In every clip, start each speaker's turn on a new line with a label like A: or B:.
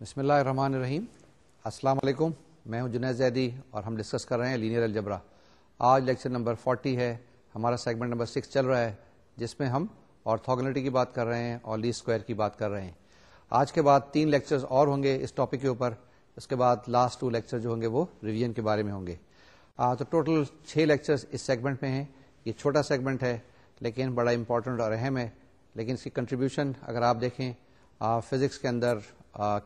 A: بسم اللہ الرحمن الرحیم السلام علیکم میں ہوں جنید زیدی اور ہم ڈسکس کر رہے ہیں لینئر الجبرا آج لیکچر نمبر فورٹی ہے ہمارا سیگمنٹ نمبر سکس چل رہا ہے جس میں ہم آرتھوگنیٹی کی بات کر رہے ہیں اور لی اسکوائر کی بات کر رہے ہیں آج کے بعد تین لیکچرز اور ہوں گے اس ٹاپک کے اوپر اس کے بعد لاسٹ ٹو لیکچر جو ہوں گے وہ ریویژن کے بارے میں ہوں گے آ, تو ٹوٹل چھ لیکچرز اس سیگمنٹ میں ہیں یہ چھوٹا سیگمنٹ ہے لیکن بڑا امپورٹنٹ اور اہم ہے لیکن اس کی کنٹریبیوشن اگر آپ دیکھیں فزکس کے اندر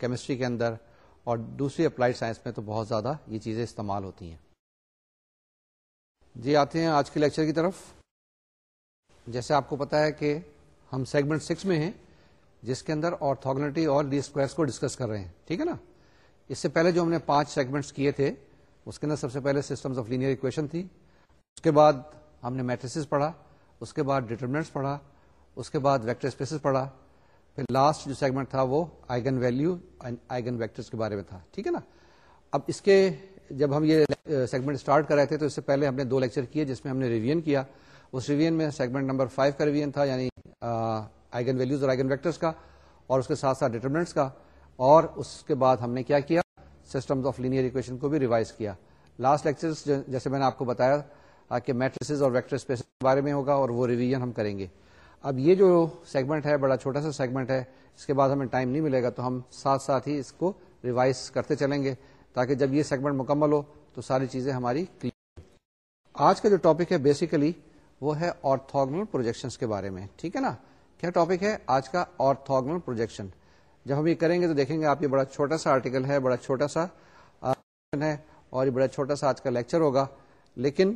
A: کیمسٹری کے اندر اور دوسری اپلائڈ سائنس میں تو بہت زیادہ یہ چیزیں استعمال ہوتی ہیں جی آتے ہیں آج کے لیکچر کی طرف جیسے آپ کو پتا ہے کہ ہم سیگمنٹ سکس میں ہیں جس کے اندر آرتوگنیٹری اور لی اسکوائرس کو ڈسکس کر رہے ہیں ٹھیک ہے نا اس سے پہلے جو ہم نے پانچ سیگمنٹس کیے تھے اس کے اندر سب سے پہلے سسٹمز آف لینئر اکویشن تھی اس کے بعد ہم نے میٹریس پڑھا اس کے بعد ڈیٹرمنٹس پڑھا اس کے بعد ویکٹر اسپیسز پڑھا پھر لاسٹ جو سیگمنٹ تھا وہ آئگن ویلو آئگن ویکٹرس کے بارے میں تھا ٹھیک ہے نا اب اس کے جب ہم یہ سیگمنٹ اسٹارٹ کر رہے تھے تو اس سے پہلے ہم نے دو لیکچر کیے جس میں ہم نے ریویژن کیا اس ریویژن میں سیگمنٹ نمبر فائیو کا ریویژن تھا یعنی آئگن اور اس کے ساتھ ساتھ ڈیٹرمنٹس کا اور اس کے بعد ہم نے کیا کیا سسٹم آف لینئر اکویشن کو بھی ریوائز کیا لاسٹ لیکچر جیسے میں نے آپ کو بتایا کہ میٹرسز اور ویکٹر اسپیس کے بارے میں ہوگا اور وہ ریویژن ہم کریں گے اب یہ جو سیگمنٹ ہے بڑا چھوٹا سا سیگمنٹ ہے اس کے بعد ہمیں ٹائم نہیں ملے گا تو ہم ساتھ ساتھ ہی اس کو ریوائز کرتے چلیں گے تاکہ جب یہ سیگمنٹ مکمل ہو تو ساری چیزیں ہماری کلیئر آج کا جو ٹاپک ہے بیسیکلی وہ ہے آرتھوگنل پروجیکشن کے بارے میں ٹھیک ہے نا کیا ٹاپک ہے آج کا آرتھوگنل پروجیکشن جب ہم یہ کریں گے تو دیکھیں گے آپ یہ بڑا چھوٹا سا آرٹیکل ہے بڑا چھوٹا سا ہے اور یہ بڑا چھوٹا سا آج کا لیکچر ہوگا لیکن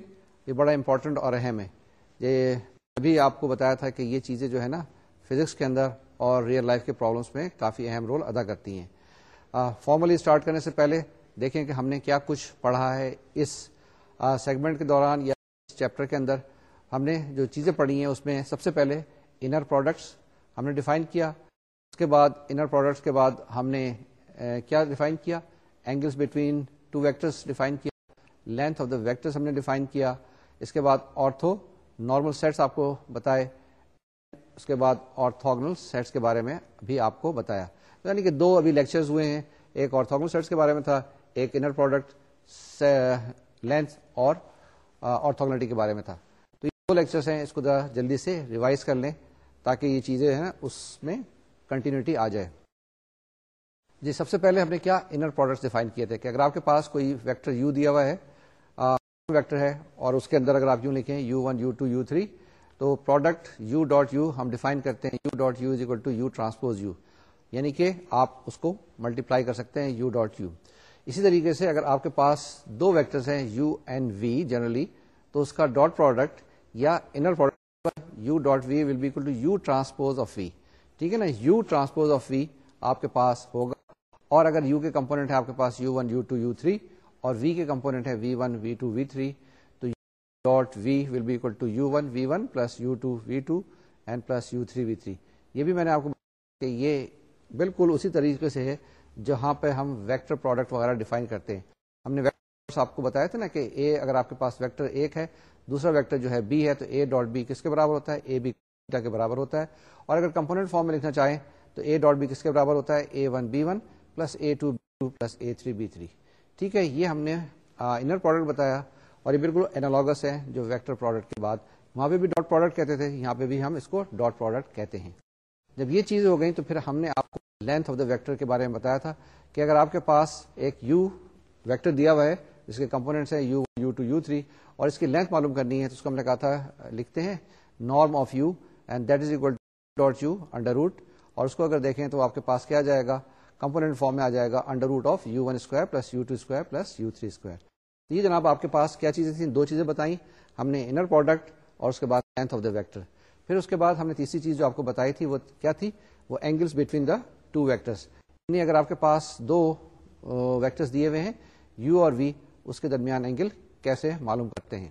A: یہ بڑا امپورٹنٹ اور اہم ہے یہ ابھی آپ کو بتایا تھا کہ یہ چیزیں جو ہے نا فزکس کے اندر اور ریئل لائف کے پرابلمس میں کافی اہم رول ادا کرتی ہیں فارملی اسٹارٹ کرنے سے پہلے دیکھیں کہ ہم نے کیا کچھ پڑھا ہے اس سیگمنٹ کے دوران یا اس چیپٹر کے اندر ہم نے جو چیزیں پڑھی ہیں اس میں سب سے پہلے انر پروڈکٹس ہم نے ڈیفائن کیا اس کے بعد انر پروڈکٹس کے بعد ہم نے کیا ڈیفائن کیا angles between two vectors define کیا لینتھ آف دا ویکٹرس ہم نے ڈیفائن کیا اس کے بعد آرتھو نارمل سیٹس آپ کو بتائے اس کے بعد آرتھوگنل سیٹس کے بارے میں بھی آپ کو بتایا یعنی کہ دو ابھی لیکچرز ہوئے ہیں ایک آرتھوگنل سیٹس کے بارے میں تھا ایک انر پروڈکٹ لینتھ اور آرتھوگنلٹی کے بارے میں تھا تو یہ دو لیکچرز ہیں اس کو ذرا جلدی سے ریوائز کر لیں تاکہ یہ چیزیں ہیں اس میں کنٹینیوٹی آ جائے جی سب سے پہلے ہم نے کیا انر پروڈکٹس ڈیفائن کیے تھے کہ اگر آپ کے پاس کوئی ویکٹر یو دیا ہوا ہے ویکٹر ہے اور اس کے اندر اگر آپ یوں لکھیں U one U two U three تو پروڈکٹ یو ڈاٹ یو ہم ڈیفائن کرتے ہیں U dot U is equal to U transpose U یعنی کہ آپ اس کو ملٹیپلائی کر سکتے ہیں یو ڈاٹ یو اسی طریقے سے اگر آپ کے پاس دو ویکٹرز ہیں یو اینڈ وی جنرلی تو اس کا ڈاٹ پروڈکٹ یا inner product u dot v will be equal to u transpose of v ٹھیک ہے نا یو ٹرانسپوز آف وی آپ کے پاس ہوگا اور اگر یو کے کمپونیٹ ہے آپ کے پاس U one U two U three اور وی کے کمپونیٹ ہے V one V two V three تو dot V will be equal to U one V one plus U two V two and plus U three V three یہ بھی میں نے آپ کو کہ یہ بالکل اسی طریقے سے ہے جہاں پہ ہم ویکٹر پروڈکٹ وغیرہ ڈیفائن کرتے ہیں ہم نے ویکٹرس آپ کو بتایا تھا نا کہ اے اگر آپ کے پاس ویکٹر ایک ہے دوسرا ویکٹر جو ہے بی ہے تو اے ڈاٹ بی کس کے برابر ہوتا ہے اے بی کے برابر ہوتا ہے اور اگر کمپونیٹ فارم میں لکھنا چاہیں تو اے ڈاٹ بی کس کے برابر ہوتا ہے a one b one plus a two b two plus a three b three ٹھیک ہے یہ ہم نے انر پروڈکٹ بتایا اور یہ بالکل اینالوگس ہے جو ویکٹر پروڈکٹ کے بعد وہاں پہ بھی ڈاٹ پروڈکٹ کہتے تھے یہاں پہ بھی ہم اس کو ڈاٹ پروڈکٹ کہتے ہیں جب یہ چیز ہو گئی تو پھر ہم نے آپ کو لینتھ آف دا ویکٹر کے بارے میں بتایا تھا کہ اگر آپ کے پاس ایک یو ویکٹر دیا ہوا ہے جس کے کمپونیٹس ہیں U U two U three اور اس کی لینتھ معلوم کرنی ہے تو اس کو ہم نے کہا تھا لکھتے ہیں norm of u and that is equal dot u under root اور اس کو اگر دیکھیں تو آپ کے پاس کیا جائے گا کمپوننٹ فارم میں آ جائے گا under root of U one square plus U two square plus U three square یہ جناب آپ کے پاس کیا چیزیں تھیں دو چیزیں بتائیں ہم نے انر پروڈکٹ اور اس کے بعد لینتھ آف دا ویکٹر پھر اس کے بعد ہم نے تیسری چیز جو آپ کو بتائی تھی وہ کیا تھی وہ angles between the two vectors یعنی اگر آپ کے پاس دو ویکٹرس دیے ہوئے ہیں یو اور وی اس کے درمیان اینگل کیسے معلوم کرتے ہیں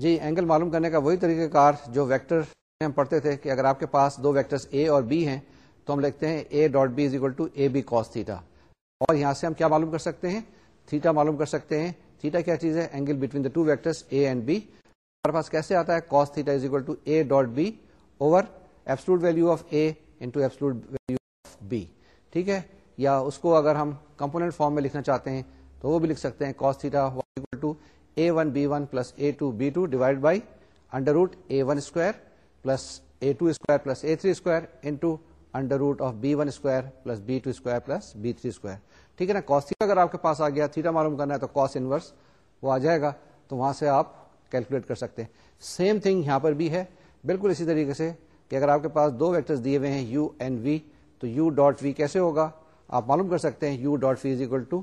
A: جی اینگل معلوم کرنے کا وہی طریقہ کار جو ویکٹر ہم پڑھتے تھے کہ اگر آپ کے پاس دو ویکٹرز اے اور بی ہیں تو ہم لکھتے ہیں A dot B is equal to A B cos theta اور یہاں سے ہم کیا معلوم کر سکتے ہیں تھیٹا معلوم کر سکتے ہیں تھیٹا کیا چیز ہے angle between the two vectors a and b ہمارے پاس کیسے آتا ہے cos theta is equal to a dot b over absolute value of a into absolute value of b ٹھیک ہے یا اس کو اگر ہم کمپوننٹ فارم میں لکھنا چاہتے ہیں تو وہ بھی لکھ سکتے ہیں cos theta equal to a one b one plus a two b two divide by under root a one square plus a two square plus a three square into under root of b one square plus b two square plus b three square ٹھیک ہے نا کاس اگر آپ کے پاس آ گیا theta معلوم کرنا ہے تو کاس انورس وہ آ جائے گا تو وہاں سے آپ کیلکولیٹ کر سکتے ہیں سیم تھنگ یہاں پر بھی ہے بالکل اسی طریقے سے کہ اگر آپ کے پاس دو ویکٹرز دیے ہوئے ہیں یو اینڈ وی تو یو ڈاٹ وی کیسے ہوگا آپ معلوم کر سکتے ہیں u dot v is equal to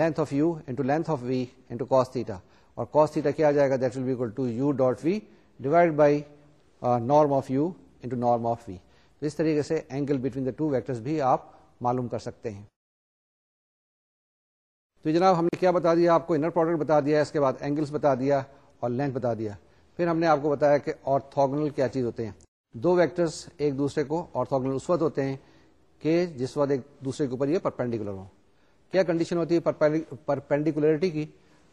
A: length of u into length of v into cos theta اور کاس تھیٹا کیا جائے گا that will be equal to u dot v divide by norm of u into norm of v تو اس طریقے سے angle between the two vectors بھی آپ معلوم کر سکتے ہیں تو جناب ہم نے کیا بتا دیا آپ کو انر پروڈکٹ بتا دیا اس کے بعد اینگلس بتا دیا اور لینتھ بتا دیا پھر ہم نے آپ کو بتایا کہ آرتھوگنل کیا چیز ہوتے ہیں دو ویکٹرس ایک دوسرے کو آرتھوگنل اس وقت ہوتے ہیں کہ جس وقت ایک دوسرے کے اوپر یہ پرپینڈیکولر ہو کیا کنڈیشن ہوتی ہے پرپینڈیکولرٹی کی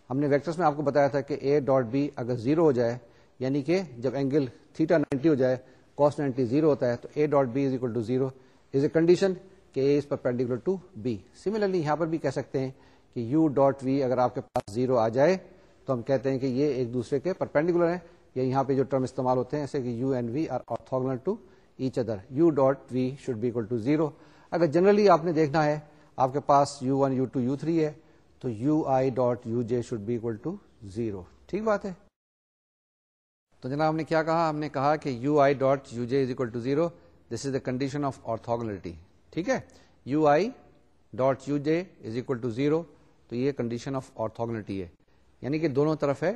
A: ہم نے ویکٹرس میں آپ کو بتایا تھا کہ اے ڈاٹ بی اگر زیرو ہو جائے یعنی کہ جب اینگل تھیٹا نائنٹی ہو جائے cos نائنٹی زیرو ہوتا ہے تو a dot b is equal to zero is a condition کہ a is perpendicular to b similarly یہاں پر بھی کہہ سکتے ہیں کہ یو ڈاٹ وی اگر آپ کے پاس زیرو آ جائے تو ہم کہتے ہیں کہ یہ ایک دوسرے کے پرپینڈیکولر ہے یا یہاں پہ جو ٹرم استعمال ہوتے ہیں جیسے کہ u and v are orthogonal to each other u dot v should be equal to zero اگر جنرلی آپ نے دیکھنا ہے آپ کے پاس u one u two u three ہے تو u i dot u j should be equal to zero ٹھیک بات ہے تو جناب ہم نے کیا کہا ہم نے کہا کہ u i dot u j is equal to zero this is the condition of orthogonality ٹھیک ہے u i dot u j is equal to zero تو یہ کنڈیشن آف آرتھوگلٹی ہے یعنی کہ دونوں طرف ہے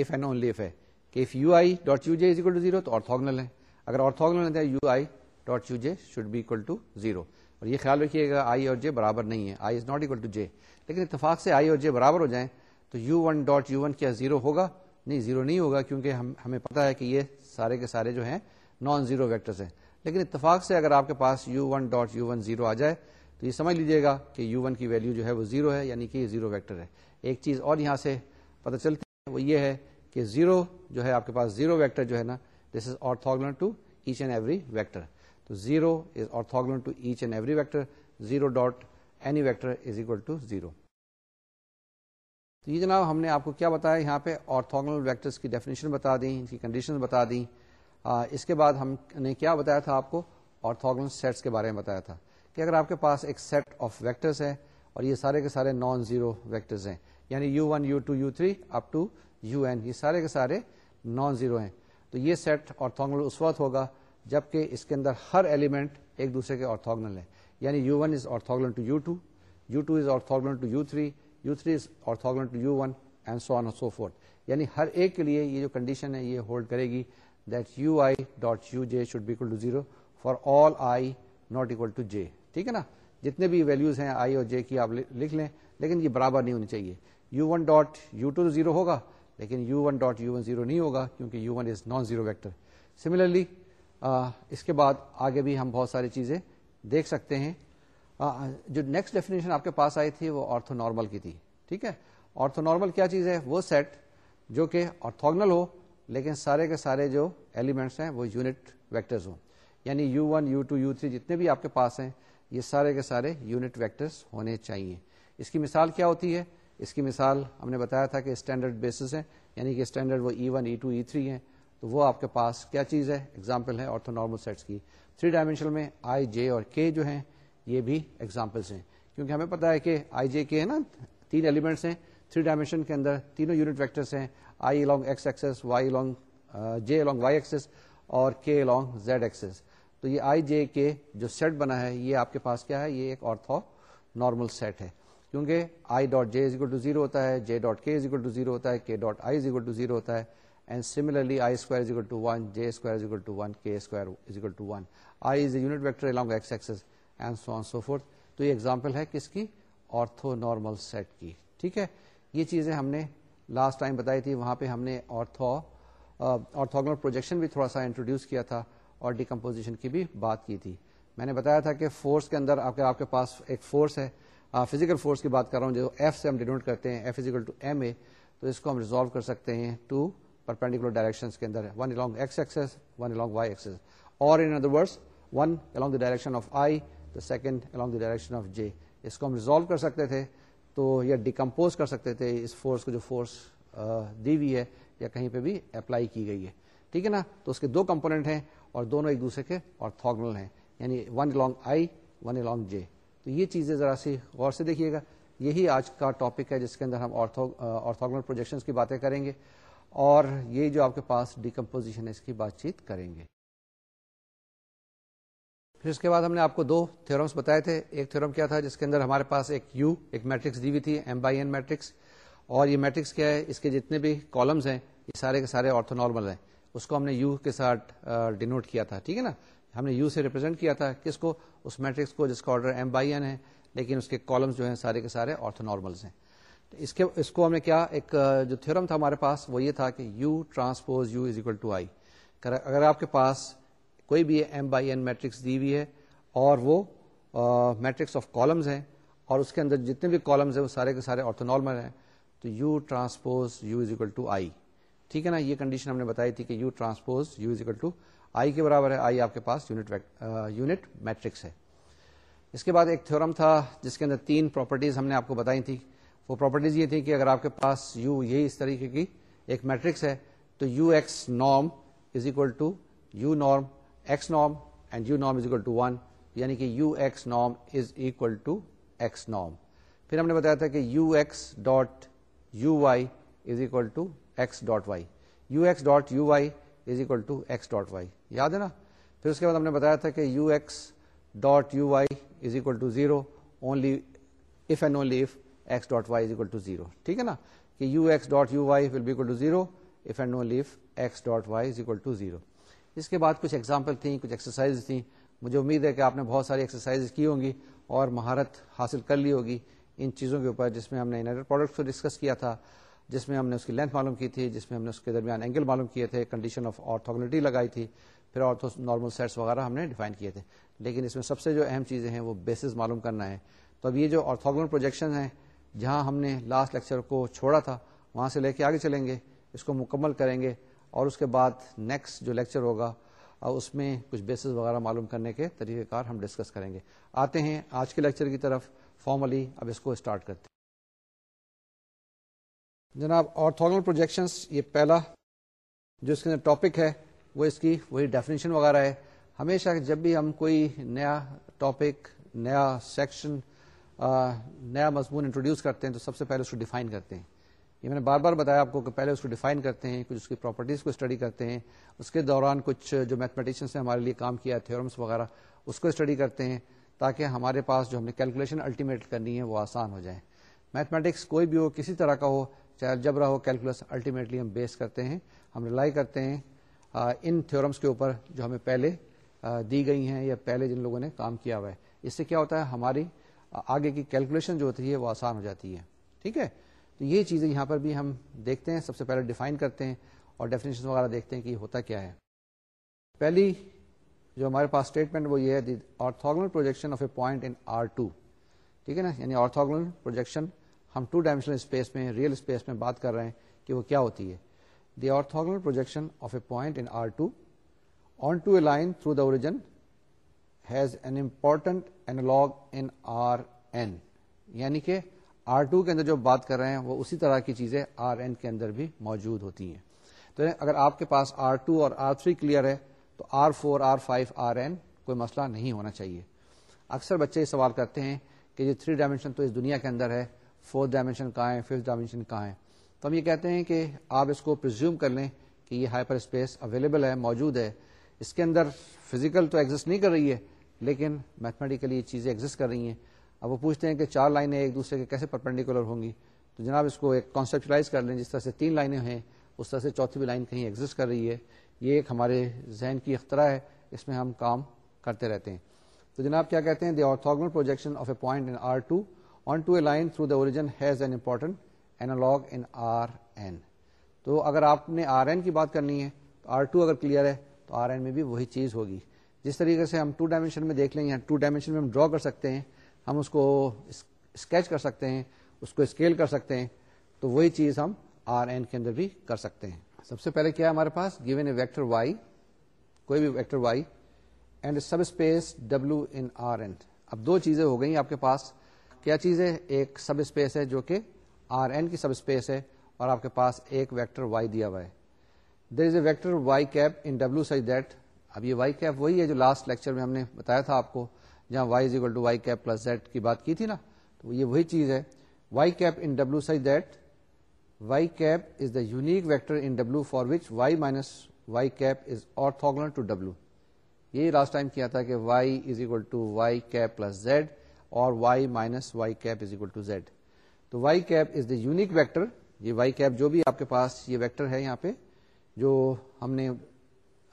A: اف اینڈ اونلی اف ہے کہ if u i dot u j is equal to zero تو آرتھوگنل ہے اگر آرتھوگنل ہے u i dot u j should be equal to zero اور یہ خیال رکھیے گا آئی اور جے برابر نہیں ہے i is not equal to j لیکن اتفاق سے آئی اور جے برابر ہو جائیں تو u one dot u one کیا زیرو ہوگا نہیں زیرو نہیں ہوگا کیونکہ ہم ہمیں پتا ہے کہ یہ سارے کے سارے جو ہیں نان زیرو ویکٹرز ہیں لیکن اتفاق سے اگر آپ کے پاس u one dot u one zero آ جائے تو یہ سمجھ لیجیے گا کہ یو ون کی ویلو جو ہے وہ زیرو ہے یعنی کہ یہ زیرو ویکٹر ہے ایک چیز اور یہاں سے پتہ چلتی ہے وہ یہ ہے کہ زیرو جو ہے آپ کے پاس زیرو ویکٹر جو ہے نا this is orthogonal to H and every vector تو zero is orthogonal to H and every vector zero dot any vector is equal to zero تو یہ جناب ہم نے آپ کو کیا بتایا یہاں پہ آرتھوگنل ویکٹرس کی ڈیفینیشن بتا دی کنڈیشن بتا دیں اس کے بعد ہم نے کیا بتایا تھا آپ کو آرتھوگنل سیٹس کے بارے میں بتایا تھا کہ اگر آپ کے پاس ایک سیٹ آف ویکٹرس ہے اور یہ سارے کے سارے نان زیرو ویکٹرز ہیں یعنی U one U two U three up to U N یہ سارے کے سارے نان زیرو ہیں تو یہ سیٹ آرتھوگنل اس وقت ہوگا جبکہ اس کے اندر ہر ایلیمنٹ ایک دوسرے کے آرتھوگنل ہے یعنی U one is orthogonal orthogonal to to to U U is U three U three is orthogonal to U one and so on so forth یعنی ہر ایک کے لیے یہ جو کنڈیشن ہے یہ ہولڈ کرے گی that U I dot U J should be equal to zero for all I not equal to J ٹھیک ہے نا جتنے بھی ویلوز ہیں آئی اور جے کی آپ لکھ لیں لیکن یہ برابر نہیں ہونی چاہیے U one dot U two zero ہوگا لیکن U one dot U one zero نہیں ہوگا کیونکہ U one is non zero vector similarly اس کے بعد آگے بھی ہم بہت ساری چیزیں دیکھ سکتے ہیں جو نیکسٹ ڈیفینیشن آپ کے پاس آئی تھی وہ آرتھو نارمل کی تھی ٹھیک ہے آرتھو نارمل کیا چیز ہے وہ سیٹ جو کہ آرتھوگنل ہو لیکن سارے کے سارے جو ایلیمنٹس ہیں وہ یونٹ ویکٹرز ہوں یعنی U one U two U three جتنے بھی آپ کے پاس ہیں یہ سارے کے سارے یونٹ ویکٹرز ہونے چاہیے اس کی مثال کیا ہوتی ہے اس کی مثال ہم نے بتایا تھا کہ اسٹینڈرڈ بیسز ہیں یعنی کہ اسٹینڈرڈ وہ E one E two E three ہیں تو وہ آپ کے پاس کیا چیز ہے اگزامپل ہے آرتھو نارمل سیٹس کی تھری ڈائمینشن میں آئی جے اور کے جو ہیں یہ بھی ایگزامپلس ہیں کیونکہ ہمیں پتا ہے کہ آئی جے کے ہے نا تین ایلیمنٹس ہیں تھری ڈائمینشن کے اندر تینوں یونٹ ویکٹرس ہیں I along X axis Y along J along Y axis اور کے الانگ زیڈ ایکسس تو یہ آئی جے کے جو سیٹ بنا ہے یہ آپ کے پاس کیا ہے یہ ایک آرتھو نارمل سیٹ ہے کیونکہ I dot J is equal to zero ہوتا ہے J dot K is equal to zero ہوتا ہے K dot I is equal to zero ہوتا ہے and similarly I square is is is is equal equal equal to to to one one one J square square K I a unit vector along X axis and so so on forth تو یہ example ہے کس کی ortho normal set کی ٹھیک ہے یہ چیزیں ہم نے لاسٹ ٹائم بتائی تھی وہاں پہ ہم نے آرتھو آرتھوگنل پروجیکشن بھی تھوڑا سا انٹروڈیوس کیا تھا اور ڈیکمپوزیشن کی بھی بات کی تھی میں نے بتایا تھا کہ فورس کے اندر آپ کے آپ کے پاس ایک فورس ہے فزیکل فورس کی بات کر رہا ہوں جو ایف سے ہم ڈینوٹ کرتے ہیں ایف ٹو ایم اے تو اس کو ہم ریزالو کر سکتے ہیں ٹو پرپینڈیکولر ڈائریکشن کے اندر one along X X one along Y axis اور in other words one along the direction of I second along the direction of J اس کو ہم ریزالو کر سکتے تھے تو یا ڈیکمپوز کر سکتے تھے اس فورس کو جو فورس دی ہوئی ہے یا کہیں پہ بھی اپلائی کی گئی ہے ٹھیک ہے نا تو اس کے دو کمپوننٹ ہیں اور دونوں ایک دوسرے کے تھوگنل ہیں یعنی one along I one along J تو یہ چیزیں ذرا سی غور سے دیکھیے گا یہی آج کا ٹاپک ہے جس کے اندر ہم آرتھوگنل پروجیکشن کی باتیں کریں گے اور یہ جو آپ کے پاس ڈیکمپوزیشن ہے اس کی بات چیت کریں گے پھر اس کے بعد ہم نے آپ کو دو تھورمس بتائے تھے ایک تھورم کیا تھا جس کے اندر ہمارے پاس ایک یو ایک میٹرکس دی ہوئی تھی ایم بائی این میٹرکس اور یہ میٹرکس کیا ہے اس کے جتنے بھی کالمس ہیں یہ سارے کے سارے آرتھو نارمل ہیں اس کو ہم نے یو کے ساتھ ڈینوٹ کیا تھا ٹھیک ہے نا ہم نے یو سے ریپرزینٹ کیا تھا کس کو اس میٹرکس کو جس کا آرڈر ایم بائی این ہے لیکن اس کے کالمس جو ہیں سارے کے سارے آرتونارملس ہیں اس کے اس کو ہم نے کیا ایک جو تھورم تھا ہمارے پاس وہ یہ تھا کہ U transpose U is equal to I اگر آپ کے پاس کوئی بھی ایم بائی این میٹرکس دی ہوئی ہے اور وہ میٹرکس آف کالمز ہیں اور اس کے اندر جتنے بھی کالمز ہیں وہ سارے کے سارے آرتھونارمل ہیں تو U transpose U is equal to I ٹھیک ہے نا یہ کنڈیشن ہم نے بتائی تھی کہ U transpose U is equal to I کے برابر ہے آئی آپ کے پاس یونٹ میٹرکس ہے اس کے بعد ایک تھورم تھا جس کے اندر تین پراپرٹیز ہم نے آپ کو بتائی تھی وہ پراپرٹیز یہ تھی کہ اگر آپ کے پاس یو یہی اس طریقے کی ایک میٹرکس ہے تو U X norm is equal to U norm x نام اینڈ یو نام از اکول ٹو ون یعنی کہ یو ایکس نام از اکول ٹو ایکس نام پھر ہم نے بتایا تھا کہ U X dot U Y is equal to X dot Y U X dot U Y is equal to X dot Y یاد ہے نا پھر اس کے بعد ہم نے بتایا تھا کہ U X dot U Y is equal to zero only if and only if X dot Y is equal to zero ٹھیک ہے نا کہ U X dot U Y will be equal to zero if and only if X dot Y is equal to zero اس کے بعد کچھ example تھیں کچھ exercise تھیں مجھے امید ہے کہ آپ نے بہت ساری ایکسرسائز کی ہوں گی اور مہارت حاصل کر لی ہوگی ان چیزوں کے اوپر جس میں ہم نے انٹر پروڈکٹس کو ڈسکس کیا تھا جس میں ہم نے اس کی لینتھ معلوم کی تھی جس میں ہم نے اس کے درمیان اینگل معلوم کیے تھے کنڈیشن آف آرتھوگنیٹی لگائی تھی پھر آرتھو نارمل سیٹس وغیرہ ہم نے ڈیفائن کیے تھے لیکن اس میں سب سے جو اہم چیزیں ہیں وہ بیسز معلوم کرنا ہے تو اب یہ جو آرتھوگنل پروجیکشن ہیں جہاں ہم نے لاسٹ لیکچر کو چھوڑا تھا وہاں سے لے کے آگے چلیں گے اس کو مکمل کریں گے اور اس کے بعد نیکسٹ جو لیکچر ہوگا اس میں کچھ بیسز وغیرہ معلوم کرنے کے طریقہ کار ہم ڈسکس کریں گے آتے ہیں آج کے لیکچر کی طرف فارملی اب اس کو اسٹارٹ کرتے ہیں جناب آرتھوگنل پروجیکشنس یہ پہلا جو اس کے ٹاپک ہے وہ اس کی وہی ڈیفینیشن وغیرہ ہے ہمیشہ جب بھی ہم کوئی نیا ٹاپک نیا سیکشن نیا مضمون انٹروڈیوس کرتے ہیں تو سب سے پہلے اس کو ڈیفائن کرتے ہیں یہ میں نے بار بار بتایا آپ کو کہ پہلے اس کو ڈیفائن کرتے ہیں کچھ اس کی پراپرٹیز کو اسٹڈی کرتے ہیں اس کے دوران کچھ جو میتھمیٹیشنس نے ہمارے لیے کام کیا تھیورمس وغیرہ اس کو اسٹڈی کرتے ہیں تاکہ ہمارے پاس جو ہم نے کیلکولیشن الٹیمیٹ کرنی ہے وہ آسان ہو جائیں میتھمیٹکس کوئی بھی ہو کسی طرح کا ہو چاہے جب ہو کیلکولس الٹیمیٹلی ہم بیس کرتے ہیں ہم رلائی کرتے ہیں ان تھیورمس کے اوپر جو ہمیں پہلے دی گئی ہیں یا پہلے جن لوگوں نے کام کیا ہوا ہے اس سے کیا ہوتا ہے ہماری آگے کی کیلکولیشن جو ہوتی ہے وہ آسان ہو جاتی ہے ٹھیک ہے تو یہ چیزیں یہاں پر بھی ہم دیکھتے ہیں سب سے پہلے ڈیفائن کرتے ہیں اور ڈیفینیشن وغیرہ دیکھتے ہیں کہ ہوتا کیا ہے پہلی جو ہمارے پاس اسٹیٹمنٹ وہ یہ orthogonal projection of a point in R two ٹھیک ہے نا یعنی آرتھوگنل پروجیکشن ہم ٹو ڈائمینشنل اسپیس میں ریئل اسپیس میں بات کر رہے ہیں کہ وہ کیا ہوتی ہے the orthogonal projection of a point in R two on to a line through the origin has an important analog in R N یعنی کہ آر ٹو کے اندر جو بات کر رہے ہیں وہ اسی طرح کی چیزیں آر این کے اندر بھی موجود ہوتی ہیں تو یعنی اگر آپ کے پاس آر ٹو اور آر تھری کلیئر ہے تو R four R five R N کوئی مسئلہ نہیں ہونا چاہیے اکثر بچے یہ سوال کرتے ہیں کہ یہ تھری ڈائمینشن تو اس دنیا کے اندر ہے فورتھ ڈائمینشن کہاں ہے ففتھ ڈائمینشن کہاں ہے تو ہم یہ کہتے ہیں کہ آپ اس کو پرزیوم کر لیں کہ یہ ہائپر اسپیس اویلیبل ہے موجود ہے اس کے اندر فزیکل تو ایگزٹ نہیں کر رہی ہے لیکن میتھمیٹیکلی یہ چیزیں ایگزسٹ کر رہی ہیں اب وہ پوچھتے ہیں کہ چار لائنیں ایک دوسرے کے کیسے پرپینڈیکولر ہوں گی تو جناب اس کو ایک کانسیپچلائز کر لیں جس طرح سے تین لائنیں ہیں اس طرح سے چوتھی بھی لائن کہیں ایگزٹ کر رہی ہے یہ ایک ہمارے ذہن کی اختراع ہے اس میں ہم کام کرتے رہتے ہیں تو جناب کیا کہتے ہیں the orthogonal projection of a a point in R two two on line through the origin has an important analog in R N تو اگر آپ نے آر این کی بات کرنی ہے تو آر ٹو اگر کلیئر ہے تو آر این میں بھی وہی چیز ہوگی جس طریقے سے ہم ٹو ڈائمینشن میں دیکھ لیں گے ٹو ڈائمینشن میں ہم ڈرا کر سکتے ہیں ہم اس کو اسکیچ کر سکتے ہیں اس کو اسکیل کر سکتے ہیں تو وہی چیز ہم آر این کے اندر بھی کر سکتے ہیں سب سے پہلے کیا ہے ہمارے پاس گیون اے ویکٹر وائی کوئی بھی vector Y and subspace W in R N اب دو چیزیں ہو گئی آپ کے پاس کیا چیز ہے ایک سب اسپیس ہے جو کہ آر این کی سب اسپیس ہے اور آپ کے پاس ایک ویکٹر وائی دیا ہوا ہے there is a vector Y cap in W such that اب یہ وائی کیپ وہی ہے جو لاسٹ لیکچر میں ہم نے بتایا تھا آپ کو جہاں Y is equal to Y cap plus Z کی بات کی تھی نا تو یہ وہی چیز ہے Y cap in W size that Y cap is the unique vector in W for which Y minus Y cap is orthogonal to W یہی لاسٹ ٹائم کیا تھا کہ Y is equal to Y cap plus Z اور Y minus Y cap is equal to Z تو Y cap is the unique vector یہ Y cap جو بھی آپ کے پاس یہ ویکٹر ہے یہاں پہ جو ہم نے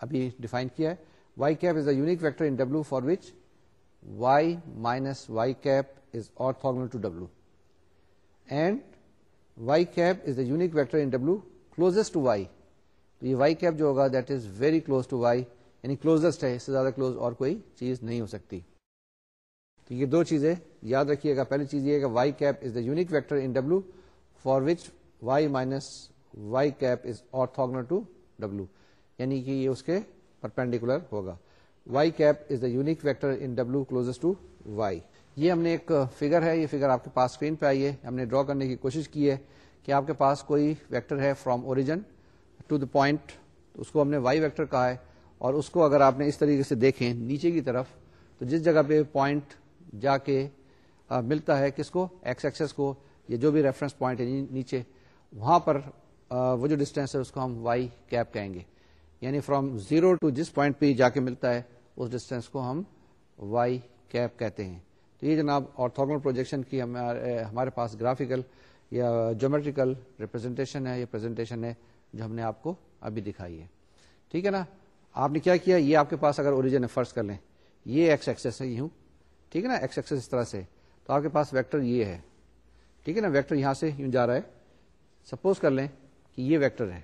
A: ابھی ڈیفائن کیا ہے Y cap is the unique vector in W for which Y minus Y cap is orthogonal to W and Y cap is the unique vector close to Y تو یہ وائی کیپ جو ہوگا that is very close to Y یعنی close ہے اس سے زیادہ close اور کوئی چیز نہیں ہو سکتی تو یہ دو چیزیں یاد رکھیے گا پہلی چیز یہ کہ Y cap is the unique vector in W for which Y minus Y cap is orthogonal to W یعنی کہ یہ اس کے پرپینڈیکولر ہوگا Y cap is the unique vector in W close to Y یہ ہم نے ایک فگر ہے یہ فگر آپ کے پاس اسکرین پہ آئی ہے ہم نے ڈرا کرنے کی کوشش کی ہے کہ آپ کے پاس کوئی ویکٹر ہے from origin to the point اس کو ہم نے وائی ویکٹر کہا ہے اور اس کو اگر آپ نے اس طریقے سے دیکھیں نیچے کی طرف تو جس جگہ پہ پوائنٹ جا کے ملتا ہے کس کو ایکس ایکسس کو یا جو بھی ریفرنس پوائنٹ ہے نیچے وہاں پر وہ جو ڈسٹینس ہے اس کو ہم وائی کیپ کہیں گے یعنی فرام زیرو ٹو جس پوائنٹ پہ جا کے ملتا ہے اس ڈسٹینس کو ہم وائی کیپ کہتے ہیں تو یہ جناب آرتھوگنل پروجیکشن کی ہمارے پاس گرافیکل یا جومیٹریکل ریپرزینٹیشن ہے یا پریزنٹیشن ہے جو ہم نے آپ کو ابھی دکھائی ہے ٹھیک ہے نا آپ نے کیا کیا یہ آپ کے پاس اگر اوریجن فرض کر لیں یہ ایکس ایکسس ہے یوں ٹھیک ہے نا ایکس ایکسس اس طرح سے تو آپ کے پاس ویکٹر یہ ہے ٹھیک ہے نا ویکٹر یہاں سے یوں جا رہا ہے سپوز کر لیں کہ یہ ویکٹر ہے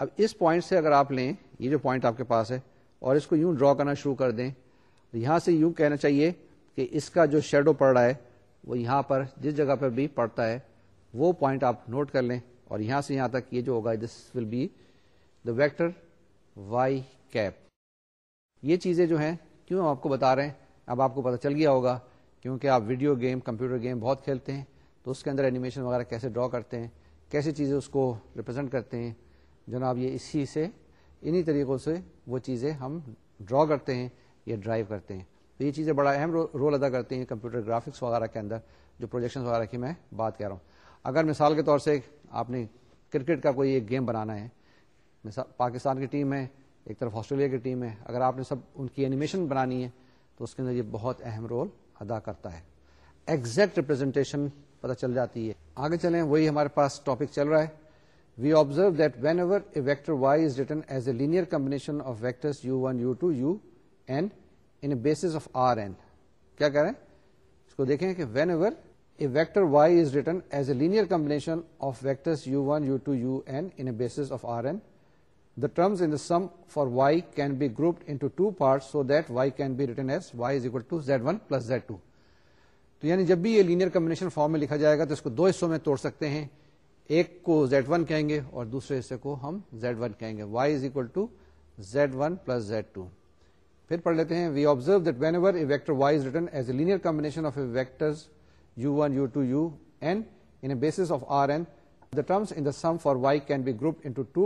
A: اب اس پوائنٹ سے اگر آپ لیں یہ جو پوائنٹ آپ کے پاس ہے اور اس کو یوں ڈرا کرنا شروع کر دیں یہاں سے یوں کہنا چاہیے کہ اس کا جو شیڈو پڑ رہا ہے وہ یہاں پر جس جگہ پر بھی پڑتا ہے وہ پوائنٹ آپ نوٹ کر لیں اور یہاں سے یہاں تک یہ جو ہوگا this will be the vector Y cap یہ چیزیں جو ہیں کیوں آپ کو بتا رہے ہیں اب آپ کو پتا چل گیا ہوگا کیونکہ آپ ویڈیو گیم کمپیوٹر گیم بہت کھیلتے ہیں تو اس کے اندر اینیمیشن وغیرہ کیسے ڈرا کرتے ہیں کیسے چیزیں اس کو ریپرزینٹ کرتے ہیں جناب یہ اسی سے انہی طریقوں سے وہ چیزیں ہم ڈرا کرتے ہیں یا ڈرائیو کرتے ہیں تو یہ چیزیں بڑا اہم رول ادا کرتے ہیں کمپیوٹر گرافکس وغیرہ کے اندر جو پروجیکشن وغیرہ کی میں بات کر رہا ہوں اگر مثال کے طور سے آپ نے کرکٹ کا کوئی ایک گیم بنانا ہے پاکستان کی ٹیم ہے ایک طرف آسٹریلیا کی ٹیم ہے اگر آپ نے سب ان کی اینیمیشن بنانی ہے تو اس کے اندر یہ بہت اہم رول ادا کرتا ہے ایگزیکٹ ریپرزینٹیشن پتہ چل جاتی ہے آگے چلیں وہی ہمارے پاس ٹاپک چل رہا ہے we observe that whenever a vector Y's written as a combination of vectors U one U two U and N base of R کیا کہہ رہے ہیں اس کو دیکھیں کہ when every vector Y is written as a layer combination of vector bases of R N terms in the sum for y can be grouped into two parts so that y can be written as y is equal to z1 plus z2 تو یعنی جب بھی یہ linear combination form میں لکھا جائے گا تو اس کو دو حصوں میں توڑ سکتے ہیں ایک کو زیڈ ون کہیں گے اور دوسرے حصے کو ہم زیڈ ون کہیں گے پڑھ لیتے ہیں we so that Y can be to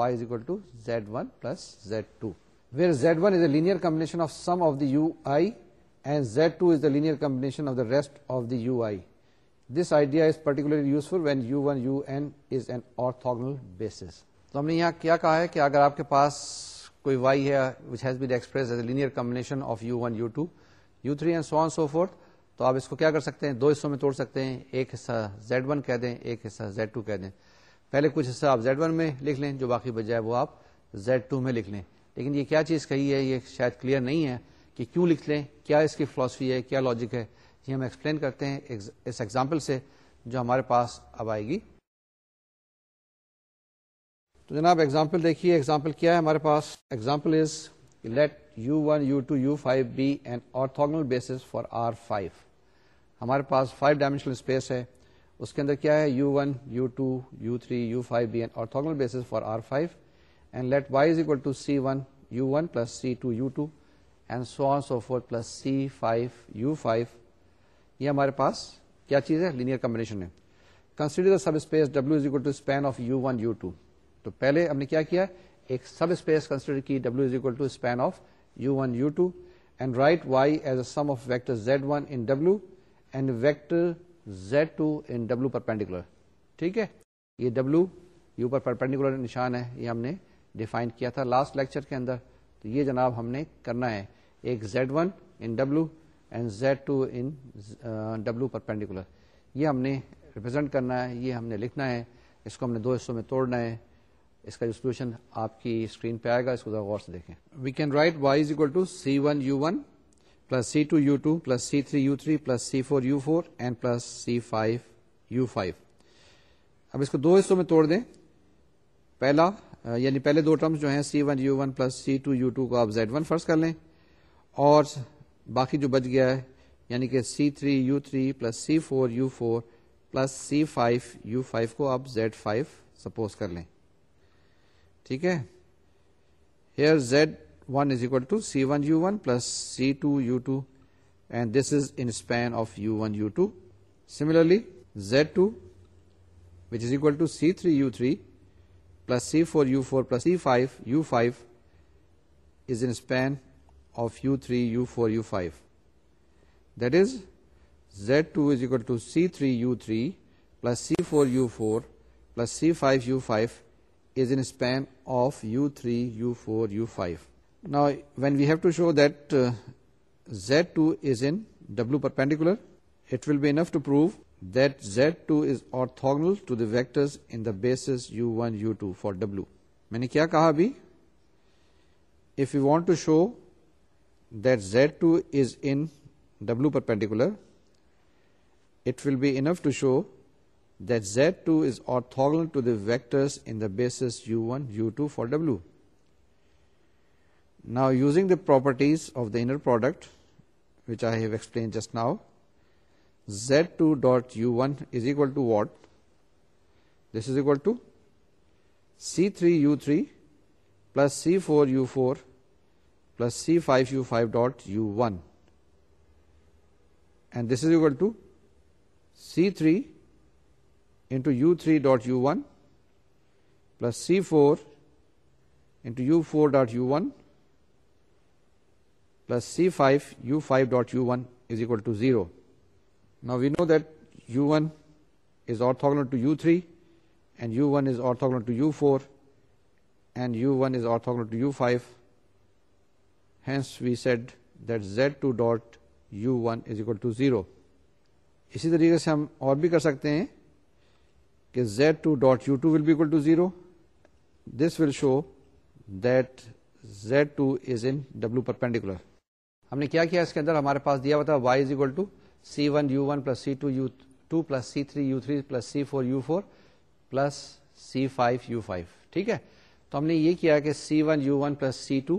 A: as is equal Z one plus Z two where Z one is a linear combination Z two is the linear linear of the rest of the U I this idea is particular useful when U one U N is an orthogonal basis تو ہم نے یہاں کیا کہا ہے کہ اگر آپ کے پاس کوئی وائی ہے which has been expressed as linear combination of U one U two U three and so on so forth تو آپ اس کو کیا کر سکتے ہیں دو حصوں میں توڑ سکتے ہیں ایک حصہ زیڈ ون کہہ دیں ایک حصہ زیڈ ٹو کہہ دیں پہلے کچھ حصہ آپ زیڈ ون میں لکھ لیں جو باقی بجائے وہ آپ زیڈ ٹو میں لکھ لیں لیکن یہ کیا چیز کہی ہے یہ شاید کلیئر نہیں ہے کہ کیوں لکھ لیں کیا اس کی فلاسفی ہے کیا لاجک ہے یہ ہم ایکسپلین کرتے ہیں اس ایگزامپل سے جو ہمارے پاس اب آئے گی تو جناب ایگزامپل دیکھیے ایگزامپل کیا ہے ہمارے پاس example is let U one U two U five be and orthogonal basis for R five ہمارے پاس فائیو ڈائمینشنل اسپیس ہے اس کے اندر کیا ہے U one U two U three U five be and orthogonal basis for R five and let Y is equal to C one U one plus C two U two and so on so four plus C five U five یہ ہمارے پاس کیا چیز ہے linear combination ہے consider subspace W is equal to to span of U U one تو پہلے ہم نے کیا کیا ایک سب اسپیس کنسیڈر کی W is equal to span of U U one two and write Y as a sum of vector Z one in W and vector Z two in W perpendicular ٹھیک ہے یہ W you پر پینڈیکولر نشان ہے یہ ہم نے define کیا تھا لاسٹ لیکچر کے اندر تو یہ جناب ہم نے کرنا ہے ایک Z one in W and Z two in W perpendicular یہ ہم نے ریپرزینٹ کرنا ہے یہ ہم نے لکھنا ہے اس کو ہم نے دو حصوں میں توڑنا ہے اس کا جو سولوشن آپ کی اسکرین پہ آئے گا اس کو غور سے دیکھیں we can write Y is equal to C one U one plus C two U two plus C three U three plus C four U four and plus C five U five اب اس کو دو حصوں میں توڑ دیں پہلا یعنی پہلے دو ٹرمز جو ہیں c one u one plus c two u two کو آپ زیڈ ون فرض کر لیں اور باقی جو بچ گیا ہے یعنی کہ c three u three plus c four u four plus c five u five کو آپ زیڈ فائیو سپوز کر لیں ٹھیک ہے here z one is equal to c one u one plus c two u two and this is in span of u one u two similarly z two which is equal to c three u three plus c four u four plus c five u five is in span of u three u four u five that is z two is equal to c three u three plus c four u four plus c five u five is in span of u three u four u five نا when we have to show that two is in W perpendicular it will be enough to prove that z two is orthogonal to the vectors in the base u one u two for W میں نے کیا کہا ابھی if you want to show that Z2 is in W perpendicular, it will be enough to show that Z2 is orthogonal to the vectors in the basis U1, U2 for W. Now, using the properties of the inner product, which I have explained just now, Z2 dot U1 is equal to what? This is equal to C3 U3 plus C4 U4 plus C5U5 dot U1, and this is equal to C3 into U3 dot U1 plus C4 into U4 dot U1 plus C5 U5 dot U1 is equal to 0. Now we know that U1 is orthogonal to U3, and U1 is orthogonal to U4, and U1 is orthogonal to U5, we said that z two dot u one is equal to zero اسی طریقے سے ہم اور بھی کر سکتے ہیں کہ z two dot u two will بھی equal to zero this will show that two is in W perpendicular ہم نے کیا کیا اس کے اندر ہمارے پاس دیا ہوا تھا y is equal to c one u one plus c two u two plus c three u three plus c four u four plus c five u five ٹھیک ہے تو ہم نے یہ کیا کہ c one u one plus c two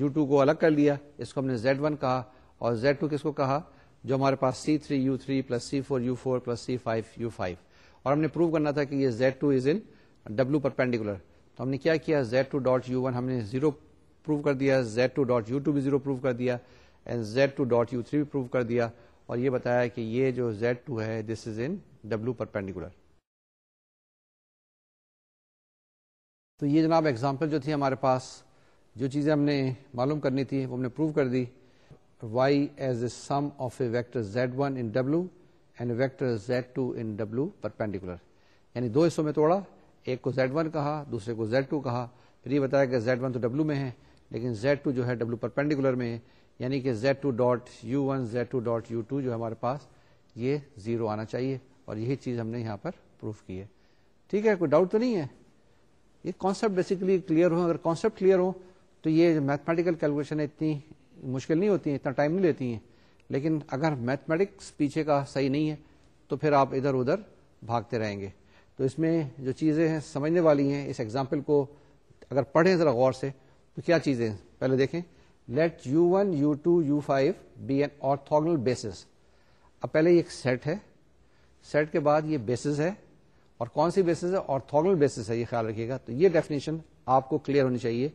A: u two کو الگ کر لیا اس کو ہم نے زیڈ ون کہا اور زیڈ ٹو کس کو کہا جو ہمارے پاس c three u three plus c four u four plus c five u five اور ہم نے پروو کرنا تھا کہ یہ Z two is in W perpendicular تو ہم نے کیا کیا z two dot u one ہم نے زیرو پروو کر دیا z two dot u two بھی زیرو پروو کر دیا and z two dot u three بھی پروو کر دیا اور یہ بتایا کہ یہ جو زیڈ ٹو ہے this is in W perpendicular تو یہ جناب اگزامپل جو تھی ہمارے پاس جو چیزیں ہم نے معلوم کرنی تھی وہ ہم نے پروو کر the y as a sum of a vector z one W vector z two in perpendicular یعنی دو حصوں میں توڑا ایک کو زیڈ ون کہا دوسرے کو زیڈ ٹو کہا پھر یہ بتایا کہ زیڈ ون تو ڈبلو میں ہے لیکن زیڈ ٹو جو ہے ڈبلو پر پینڈیکولر میں یعنی کہ z two dot u one z two dot u two جو ہمارے پاس یہ زیرو آنا چاہیے اور یہی چیز ہم نے یہاں پر پروف کی ہے ٹھیک ہے کوئی ڈاؤٹ تو نہیں ہے یہ کانسیپٹ بیسکلی کلیئر ہو اگر کانسیپٹ کلیئر ہو تو یہ میتھمیٹیکل کیلکولیشن اتنی مشکل نہیں ہوتی ہیں اتنا ٹائم نہیں لیتی ہیں لیکن اگر میتھمیٹکس پیچھے کا صحیح نہیں ہے تو پھر آپ ادھر ادھر بھاگتے رہیں گے تو اس میں جو چیزیں ہیں سمجھنے والی ہیں اس ایگزامپل کو اگر پڑھیں ذرا غور سے تو کیا چیزیں پہلے دیکھیں let u one u two u five be an orthogonal bases اب پہلے ایک سیٹ ہے سیٹ کے بعد یہ بیسز ہے اور کون سی بیسز ہے آرتھوگنل بیسز ہے یہ خیال رکھیے گا تو یہ ڈیفینیشن آپ کو کلیئر ہونی چاہیے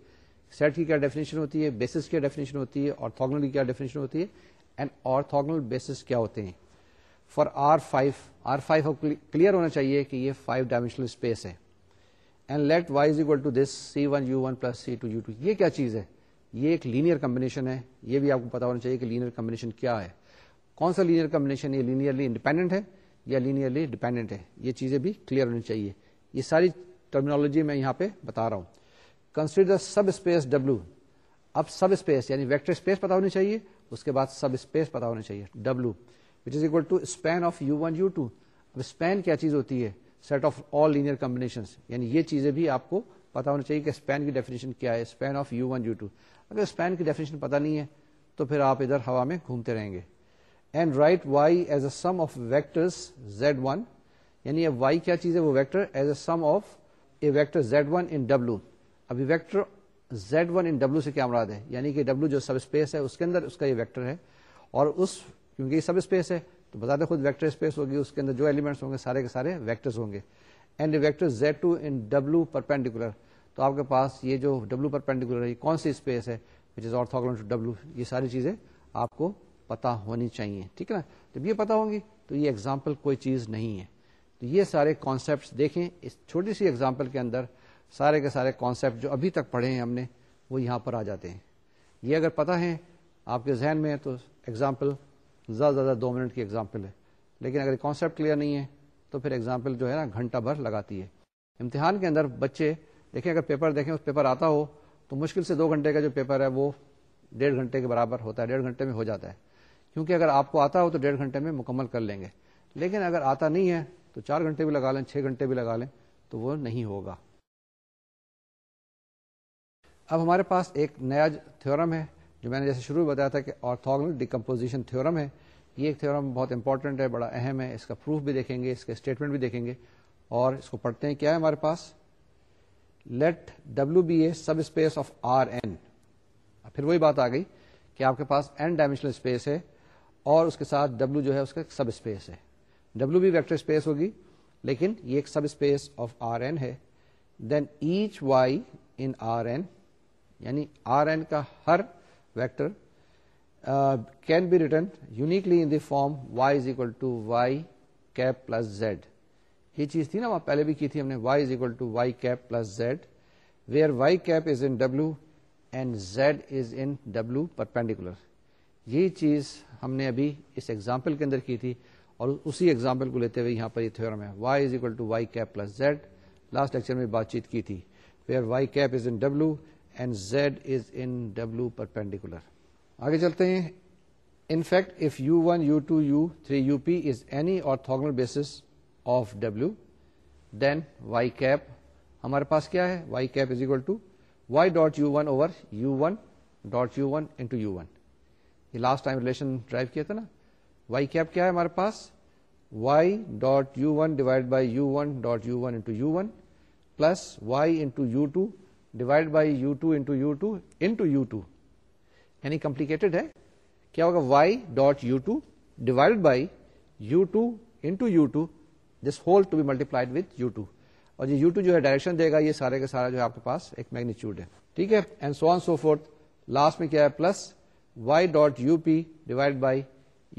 A: سیٹ کی کیا ڈیفینیشن ہوتی ہے بیسس کیا ڈیفینیشن ہوتی ہے تھوگنل کی کیا ڈیفینیشن ہوتی ہے اینڈ بیسس کیا ہوتے ہیں for R five R five کو کلیئر ہونا چاہیے کہ یہ فائیو ڈائمینشنل اسپیس ہے یہ ایک لینئر کمبنیشن ہے یہ بھی آپ کو پتا ہونا چاہیے کہ لینئر کمبنیشن کیا ہے کون سا لینئر کمبنیشن یہ لینئرلی انڈیپینڈنٹ ہے یا لینئرلی ڈیپینڈنٹ ہے یہ چیزیں بھی کلیئر ہونی چاہیے یہ ساری ٹرمینالوجی میں یہاں پہ بتا رہا ہوں کنسیڈر سب اسپیس ڈبلو اب سب اسپیس یعنی ویکٹر اسپیس پتا ہونی چاہیے اس کے بعد سب اسپیس پتا ہونی چاہیے W is equal to span of u one u two اب اسپین کیا چیز ہوتی ہے set of all linear combination یعنی یہ چیزیں بھی آپ کو پتا ہونی چاہیے کہ اسپین کی ڈیفینیشن کیا ہے span of u one u two اگر اسپین کی ڈیفینیشن پتا نہیں ہے تو پھر آپ ادھر ہوا میں گھومتے رہیں گے and right y as a sum of vector z one یعنی وائی کیا چیز ہے وہ vector as a sum of a vector z one in W ابھی vector Z one in W سے کیا مراد ہے یعنی کہ ڈبلو جو سب اسپیس ہے اس کے اندر اس کا یہ ویکٹر ہے اور اس کیونکہ یہ سب اسپیس ہے تو بتا دیں خود ویکٹر اسپیس ہوگی اس کے اندر جو ایلیمنٹس ہوں گے سارے کے سارے ویکٹرز ہوں گے and vector z two in W perpendicular تو آپ کے پاس یہ جو ڈبلو پرپینڈیکولر ہے کون سی اسپیس ہے which is orthogonal to W یہ ساری چیزیں آپ کو پتا ہونی چاہیے ٹھیک ہے نا جب یہ پتا ہوں گی تو یہ ایگزامپل کوئی چیز نہیں ہے تو یہ سارے کانسیپٹس دیکھیں اس چھوٹی سی ایگزامپل کے اندر سارے کے سارے کانسیپٹ جو ابھی تک پڑھے ہیں ہم نے وہ یہاں پر آ جاتے ہیں یہ اگر پتہ ہے آپ کے ذہن میں تو ایگزامپل زیادہ زیادہ دو منٹ کی ایگزامپل ہے لیکن اگر کانسیپٹ کلیئر نہیں ہے تو پھر ایگزامپل جو ہے نا گھنٹہ بھر لگاتی ہے امتحان کے اندر بچے دیکھیں اگر پیپر دیکھیں اس پیپر آتا ہو تو مشکل سے دو گھنٹے کا جو پیپر ہے وہ ڈیڑھ گھنٹے کے برابر ہوتا ہے ڈیڑھ گھنٹے میں ہو جاتا ہے کیونکہ اگر آپ کو آتا ہو تو ڈیڑھ گھنٹے میں مکمل کر لیں گے لیکن اگر آتا نہیں ہے تو چار گھنٹے بھی لگا لیں چھ گھنٹے بھی لگا لیں تو وہ نہیں ہوگا اب ہمارے پاس ایک نیا تھیورم ہے جو میں نے جیسے شروع بتایا تھا کہ آرتھوگنل ڈیکمپوزیشن تھورم ہے یہ ایک تھورم بہت امپورٹنٹ ہے بڑا اہم ہے اس کا پروف بھی دیکھیں گے اس کے اسٹیٹمنٹ بھی دیکھیں گے اور اس کو پڑھتے ہیں کیا ہے ہمارے پاس let W be a subspace of R N پھر وہی بات آ گئی کہ آپ کے پاس این ڈائمینشنل اسپیس ہے اور اس کے ساتھ ڈبلو جو ہے اس کا سب اسپیس ہے ڈبلو بی ویکٹر اسپیس ہوگی لیکن یہ ایک subspace of are N ہے then each y in R n یعنی آر این کا ہر vector can be written uniquely in the form y is equal to y cap plus z یہ چیز تھی نا وہاں پہلے بھی کی تھی ہم نے Y is equal to Y cap plus Z where Y cap is in W and Z is in W perpendicular یہ چیز ہم نے ابھی اس ایگزامپل کے اندر کی تھی اور اسی ایگزامپل کو لیتے ہوئے یہاں پر یہ تھیورم ہے Y is equal to Y cap plus Z last lecture میں بات چیت کی تھی where Y cap is in W and Z is in W perpendicular آگے چلتے ہیں in fact if U one U two U three U P is any اور basis of W then Y cap ہمارے پاس کیا ہے Y cap is equal to Y dot U one over U one dot u one into u one یہ last time relation derive کیا تھا نا Y cap کیا ہے ہمارے پاس y dot u one divide by u one dot u one into u one plus y into u two divide by u two into u two into u two یعنی complicated ہے کیا ہوگا y dot u two divide by u two into u two this whole to be multiplied with u two اور یہ U two جو ہے direction دے گا یہ سارے کا سارا جو ہے آپ کے پاس ایک میگنیچیوڈ ہے ٹھیک ہے and so on so forth last میں کیا ہے plus y dot u p divide by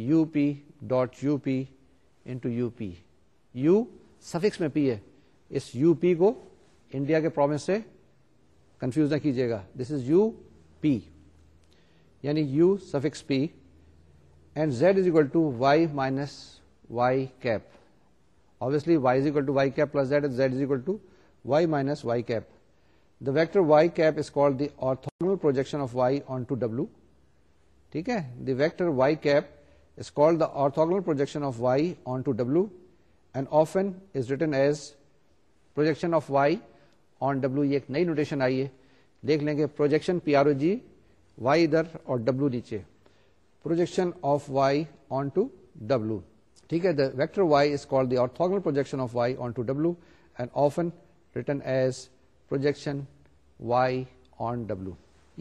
A: u p dot u p into u p u suffix میں پی ہے اس یو پی کو انڈیا کے پروونس سے کنفیوز نہ کیجیے گا دس از یو پی یعنی U suffix P and Z is equal to Y minus Y cap کیپسلی Y cap pull to Y minus Y cap the vector Y cap is called the orthogonal projection Y cap is called the ortho projection of Y onto W and آفنٹنجیکشن of Y on W یہ ایک نئی notation آئی ہے دیکھ لیں گے projection P R O J Y ادھر اور ڈبلو نیچے projection of Y onto W ٹھیک ہے the vector Y is called the orthogonal projection of Y onto W and often written as projection y on W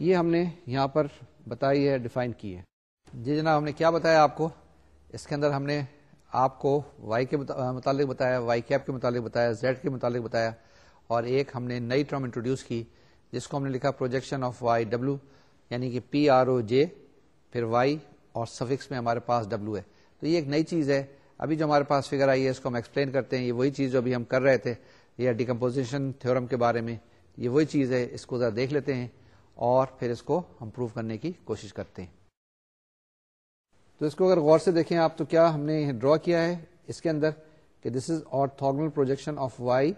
A: یہ ہم نے یہاں پر بتائی ہے ڈیفائن کی ہے جی جناب ہم نے کیا بتایا آپ کو اس کے اندر ہم نے آپ کو وائی کے متعلق بتایا وائی کیپ کے متعلق بتایا زیڈ کے متعلق بتایا اور ایک ہم نے نئی ٹرم انٹروڈیوس کی جس کو ہم نے لکھا پروجیکشن آف وائی ڈبلو یعنی کہ پی آر او جے پھر وائی اور سفکس میں ہمارے پاس ڈبلو ہے تو یہ ایک نئی چیز ہے ابھی جو ہمارے پاس فگر آئی ہے اس کو ہم ایکسپلین کرتے ہیں یہ وہی چیز جو ابھی ہم کر رہے تھے یا ڈیکمپوزیشن تھیورم کے بارے میں یہ وہی چیز ہے اس کو ذرا دیکھ لیتے ہیں اور پھر اس کو ہم پروو کرنے کی کوشش کرتے ہیں تو اس کو اگر غور سے دیکھیں آپ تو کیا ہم نے ڈرا کیا ہے اس کے اندر کہ this is orthogonal projection of y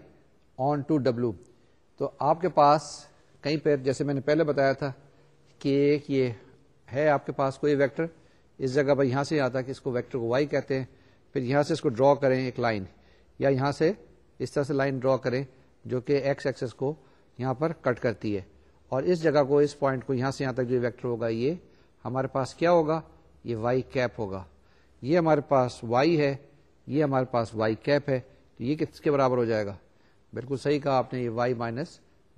A: onto W تو آپ کے پاس کئی پیر جیسے میں نے پہلے بتایا تھا کہ یہ ہے آپ کے پاس کوئی ویکٹر اس جگہ پر یہاں سے ہے کہ اس کو ویکٹر کو وائی کہتے ہیں پھر یہاں سے اس کو ڈرا کریں ایک لائن یا یہاں سے اس طرح سے لائن ڈرا کریں جو کہ ایکس ایکسس کو یہاں پر کٹ کرتی ہے اور اس جگہ کو اس پوائنٹ کو یہاں سے یہاں تک جو ویکٹر ہوگا یہ ہمارے پاس کیا ہوگا یہ وائی کیپ ہوگا یہ ہمارے پاس وائی ہے یہ ہمارے پاس وائی کیپ ہے تو یہ کس کے برابر ہو جائے گا بالکل صحیح کہا آپ نے یہ وائی مائنس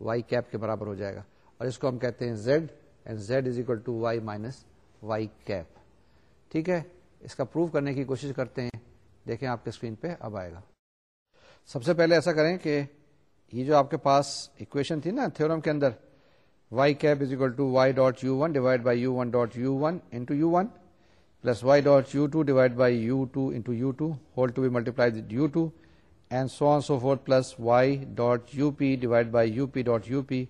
A: وائی کیپ کے برابر ہو جائے گا اور اس کو ہم کہتے ہیں z and z is equal to y minus y cap ٹھیک ہے اس کا پروف کرنے کی کوشش کرتے ہیں دیکھیں آپ کے اسکرین پہ اب آئے گا سب سے پہلے ایسا کریں کہ یہ جو آپ کے پاس اکویشن تھی نا تھورم کے اندر y cap is equal to y dot u one divide by u one dot u one into u one plus y dot u two divide by u two into u two whole to be multiply u two and so on so forth plus y dot u p divide by u p dot u p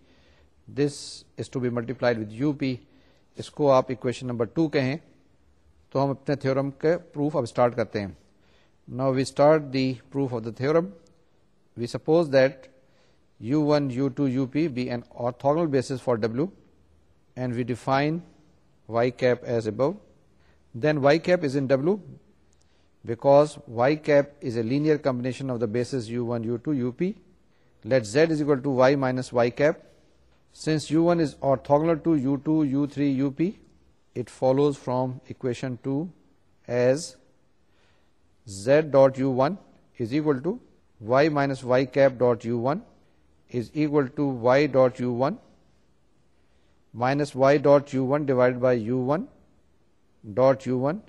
A: this is to be multiplied with u p اس کو آپ equation number two کہیں تو ہم اپنے theorem کے proof اب start کرتے ہیں now we start the proof of the theorem we suppose that u one u two u p be an orthonormal basis for W and we define y cap as above then y cap is in W because y cap is a linear combination of the bases u1, u2, up. Let z is equal to y minus y cap. Since u1 is orthogonal to u2, u3, up, it follows from equation 2 as z dot u1 is equal to y minus y cap dot u1 is equal to y dot u1 minus y dot u1 divided by u1 dot u1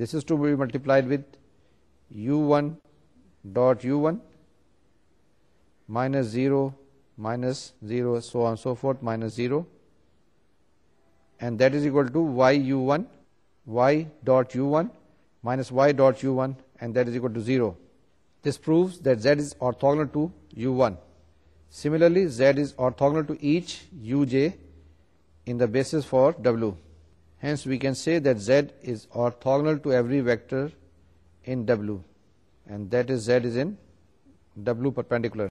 A: this is to be multiplied with u1 dot u1 minus 0, so on and so forth, minus 0. And that is equal to y u1, y dot u1 minus y dot u1, and that is equal to 0. This proves that z is orthogonal to u1. Similarly, z is orthogonal to each uj in the basis for w. Hence, we can say that Z is orthogonal to every vector in W, and that is Z is in W perpendicular.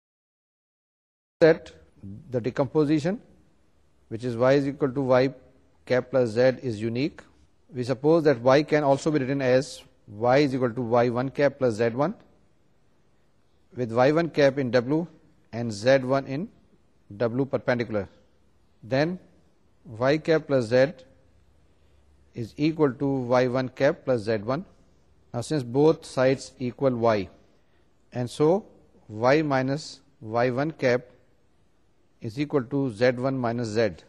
A: That the decomposition, which is y is equal to y cap plus z, is unique. We suppose that y can also be written as y is equal to y1 cap plus z1, with y1 cap in W and z1 in W perpendicular. Then y cap plus z is equal to y one cap plus z one since both side equal y and so y minus y one cap is equal to z one minus z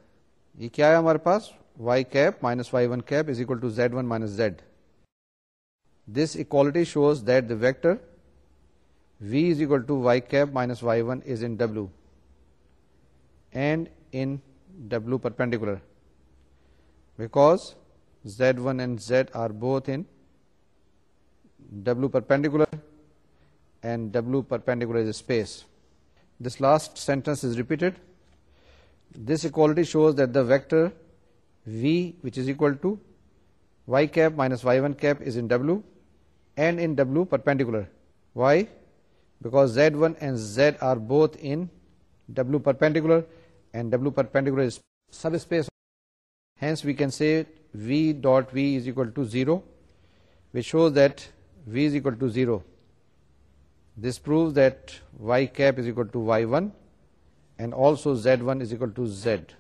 A: یہ کیا ہے ہمارے پاس y cap minus y one cap is equal to z one minus z this equality shows that the vector v is equal to y cap minus y one is in W and in W perpendicular because Z1 and Z are both in W perpendicular, and W perpendicular is a space. This last sentence is repeated. This equality shows that the vector V, which is equal to y cap minus y1 cap, is in W and in W perpendicular. Why? Because Z1 and Z are both in W perpendicular, and W perpendicular is subspace. Hence, we can say v dot v is equal to zero which shows that v is equal to zero this proves y cap is is to y one and also z one is equal to z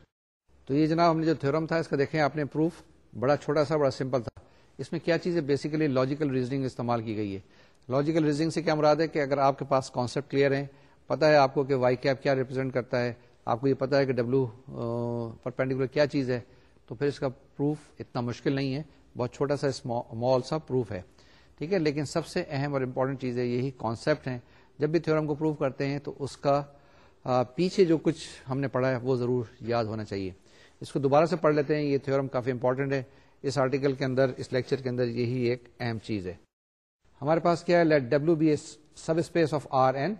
A: تو یہ جناب ہم نے جو theorem تھا اس کا دیکھیں آپ نے پروف بڑا چھوٹا سا بڑا سمپل تھا اس میں کیا چیز بیسیکلی لاجیکل ریزنگ استعمال کی گئی ہے لاجیکل ریزنگ سے کیا مراد ہے کہ اگر آپ کے پاس کانسیپٹ کلیئر ہے پتا ہے آپ کو کہ وائی کیپ کیا ریپرزینٹ کرتا ہے آپ کو یہ پتا ہے کہ ڈبلو کیا چیز ہے تو پھر اس کا پروف اتنا مشکل نہیں ہے بہت چھوٹا سا مال سا پروف ہے ٹھیک ہے لیکن سب سے اہم اور امپورٹنٹ چیز ہے یہی کانسیپٹ ہے جب بھی تھورم کو پروف کرتے ہیں تو اس کا پیچھے جو کچھ ہم نے پڑھا ہے وہ ضرور یاد ہونا چاہیے اس کو دوبارہ سے پڑھ لیتے ہیں یہ تھورم کافی امپورٹنٹ ہے اس آرٹیکل کے اندر اس لیکچر کے اندر یہی ایک اہم چیز ہے ہمارے پاس کیا ہے let W be as subspace of R n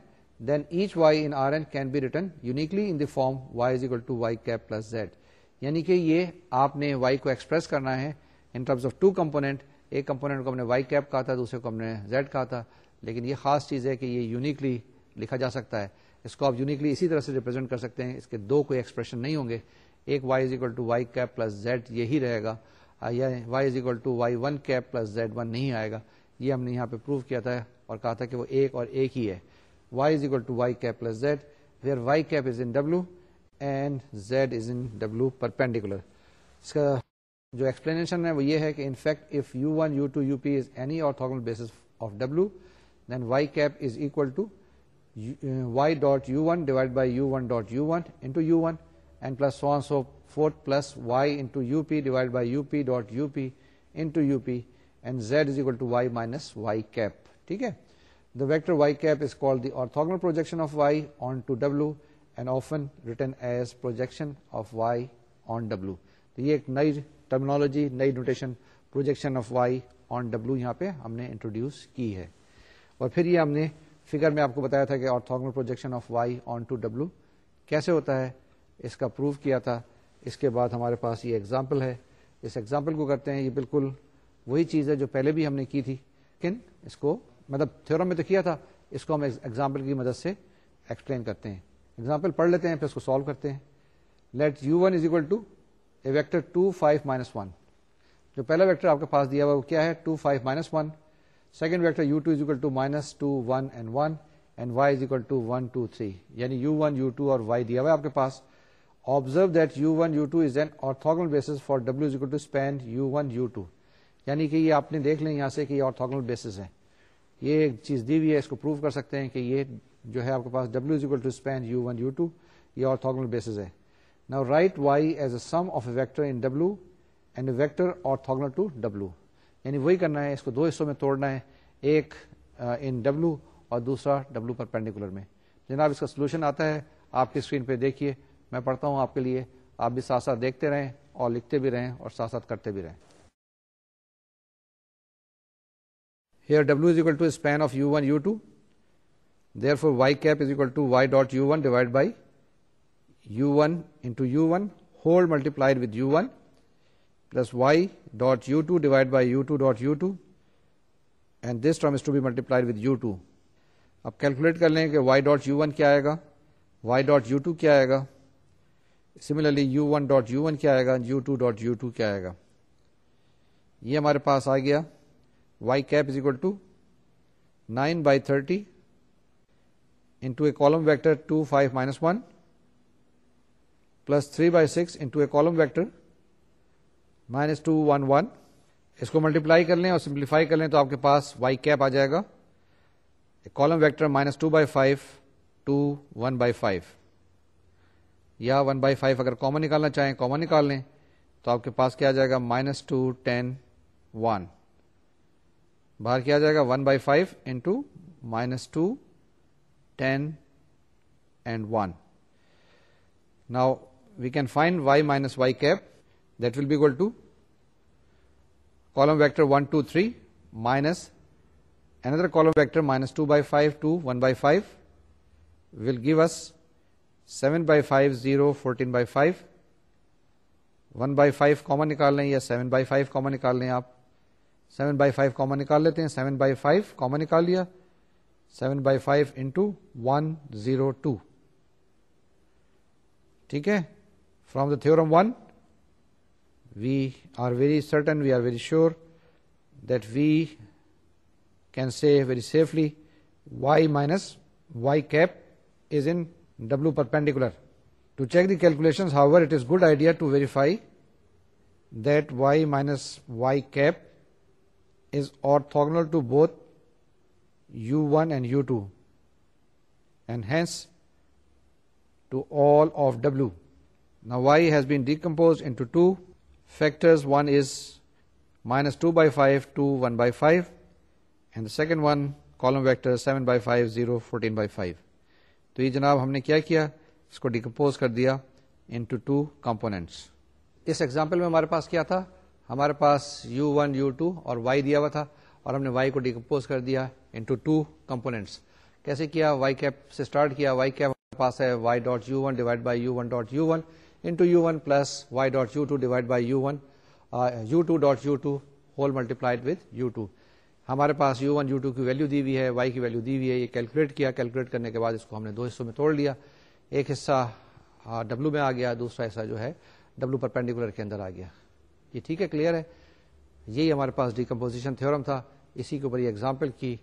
A: then each y in R n can be written uniquely in form y y is equal to cap plus z یعنی کہ یہ آپ نے وائی کو ایکسپریس کرنا ہے in terms of two component ایک component کو ہم نے وائی کیپ کہا تھا دوسرے کو ہم نے زیڈ کہا تھا لیکن یہ خاص چیز ہے کہ یہ یونیکلی لکھا جا سکتا ہے اس کو آپ یونیکلی اسی طرح سے ریپرزینٹ کر سکتے ہیں اس کے دو کوئی ایکسپریشن نہیں ہوں گے ایک y is equal to y cap plus z یہی رہے گا یا y is equal to y one cap plus z one نہیں آئے گا یہ ہم نے یہاں پہ پروو کیا تھا اور کہا تھا کہ وہ ایک اور ایک ہی ہے y is equal to y cap plus z where y cap is in W z is in W perpendicular اس کا جو ایکسپلینیشن ہے وہ یہ ہے کہ in fact if u one u two u p is any orthogonal basis of W then y cap is equal to y dot u one divide by u one dot u one u one and plus so forth plus y u p divide by u p dot u p into u p and z is equal to y minus y cap ٹھیک ہے the vector y cap is called the orthogonal projection of y onto W and often written as projection of y on W تو یہ ایک نئی terminology نئی notation projection of y on W یہاں پہ ہم نے انٹروڈیوس کی ہے اور پھر یہ ہم نے فگر میں آپ کو بتایا تھا کہ orthogonal projection of y onto W کیسے ہوتا ہے اس کا پروف کیا تھا اس کے بعد ہمارے پاس یہ ایگزامپل ہے اس ایگزامپل کو کرتے ہیں یہ بالکل وہی چیز ہے جو پہلے بھی ہم نے کی تھی لیکن اس کو مطلب تھیورم میں تو کیا تھا اس کو ہم ایگزامپل کی مدد سے ایکسپلین کرتے ہیں ایگزامپل پڑھ لیتے ہیں پھر اس کو سالو کرتے ہیں let u one is equal to a vector two five minus one جو پہلا ویکٹر آپ کے پاس دیا ہوا وہ کیا ہے two five minus one second vector u two is equal to minus two one and one and y is equal to one two three یعنی یو ون یو ٹو اور وائی دیا ہوا ہے آپ کے پاس observe that u one u two is an orthogonal basis for W is equal to span u one u two یعنی کہ یہ آپ نے دیکھ لیں یہاں سے کہ یہ آرتھوگنل بیسز ہے یہ ایک چیز دی ہوئی ہے اس کو پروو کر سکتے ہیں کہ یہ جو ہے آپ کے پاس W is equal to span u one u two یہ اور تھارمل بیسز ہے نا write y as a sum of a vector in W and a vector orthogonal to W یعنی وہی کرنا ہے اس کو دو حصوں میں توڑنا ہے ایک ان ڈبلو اور دوسرا ڈبلو پر پینڈیکولر میں جناب اس کا سولوشن آتا ہے آپ کی اسکرین پہ دیکھیے میں پڑھتا ہوں آپ کے لیے آپ بھی ساتھ ساتھ دیکھتے رہیں اور لکھتے بھی رہیں اور ساتھ ساتھ کرتے بھی رہیں here W is equal to span of u one u two therefore y cap to y dot u one divide by u one whole to اب کیلکولیٹ کر یو ون کیا آئے آئے گا گا u u two two dot کیا یہ ہمارے پاس آ گیا y cap is equal to nine by thirty into a column vector 2, 5, minus 1 plus 3 by 6 into a column vector minus 2, 1, 1 اس کو ملٹیپلائی کر لیں اور سمپلیفائی کر لیں تو آپ کے پاس وائی کیپ آ جائے گا column vector minus two by five two one by five یا ون بائی فائیو اگر کامن نکالنا چاہیں کامن نکال لیں تو آپ کے پاس کیا جائے گا مائنس ٹو ٹین ون باہر کیا جائے گا one by five into minus two ten and one now we can find y minus y cap that will be equal to column vector one two three minus an column vector minus two by five two one by five will give us seven by five zero fourteen by five one by five common نکال لیں یا seven by five common نکال لیں آپ seven by five common نکال لیتے ہیں seven by five common نکال لیا 7 by 5 into 102. Okay? From the theorem 1, we are very sure that we can say very safely y minus y cap is in w perpendicular. To check the calculations, however, it is good idea to verify that y minus y cap is orthogonal to both u one and u two and to all of W نا y has been decompose into two factors by five two one by five and second one column ویکٹرو fourteen by five تو یہ جناب ہم نے کیا کیا اس کو decompose کر دیا into two component example میں ہمارے پاس کیا تھا ہمارے پاس یو ون یو ٹو اور وائی دیا ہوا تھا اور ہم نے وائی کو ڈیکمپوز کر دیا انٹو ٹو کمپونیٹس کیسے کیا وائی کیپ سے اسٹارٹ کیا وائی کیپ ہمارے پاس ہے y dot u one divide by u one dot u one into u one plus y dot u two divide by u one u two dot u two whole multiplied with u two ہمارے پاس you one you two کی value دی ہوئی ہے y کی value دی ہوئی ہے یہ کیلکولیٹ کیا کیلکولیٹ کرنے کے بعد اس کو ہم نے دو حصوں میں توڑ لیا ایک حصہ ڈبلو میں آ گیا دوسرا حصہ جو ہے ڈبلو پر پینڈیکولر کے اندر آ گیا یہ ٹھیک ہے کلیئر ہے یہی ہمارے پاس ڈیکمپوزیشن تھیورم تھا اسی کے یہ اگزامپل کی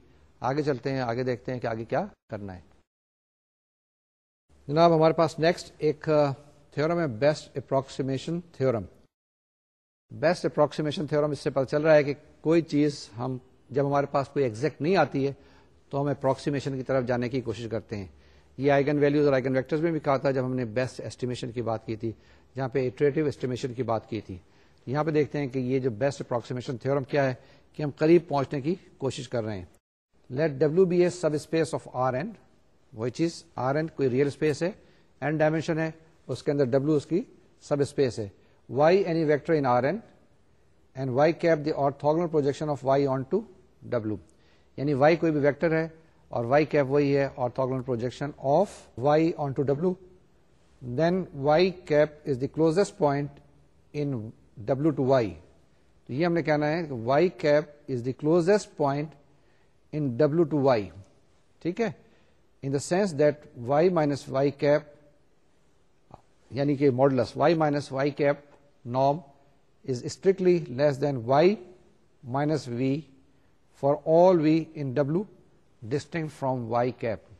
A: آگے چلتے ہیں آگے دیکھتے ہیں کہ آگے کیا کرنا ہے جناب ہمارے پاس نیکسٹ ایک تھورم ہے best approximation theorem best approximation theorem اس سے پتا چل رہا ہے کہ کوئی چیز ہم جب ہمارے پاس کوئی ایگزیکٹ نہیں آتی ہے تو ہم اپروکسیمیشن کی طرف جانے کی کوشش کرتے ہیں یہ آئگن ویلوز اور آئگن ویکٹرز میں بھی کہا تھا جب ہم نے بیسٹ ایسٹیمیشن کی بات کی تھی جہاں پہ ایسٹیمیشن کی کی بات تھی یہاں پہ دیکھتے ہیں کہ یہ جو بیسٹ اپروکسیمیشن تھورم کیا ہے کہ ہم قریب پہنچنے کی کوشش کر رہے ہیں let W be a subspace of r n وہ چیز آر این کوئی ریئل اسپیس ہے این ڈائمینشن ہے اس کے اندر ڈبلو اس کی سب اسپیس ہے y any vector in r n and y cap the orthogonal projection of y onto W یعنی وائی کوئی بھی ویکٹر ہے اور وائی کیپ وہی ہے orthogonal projection of y onto W then y cap is the closest point in W to Y تو یہ ہم نے کہنا ہے کہ y cap is the close point in W to y ٹھیک ہے in the sense that y minus y cap یعنی کہ modulus y minus y cap norm is strictly less than y minus v for all v in W distinct from Y cap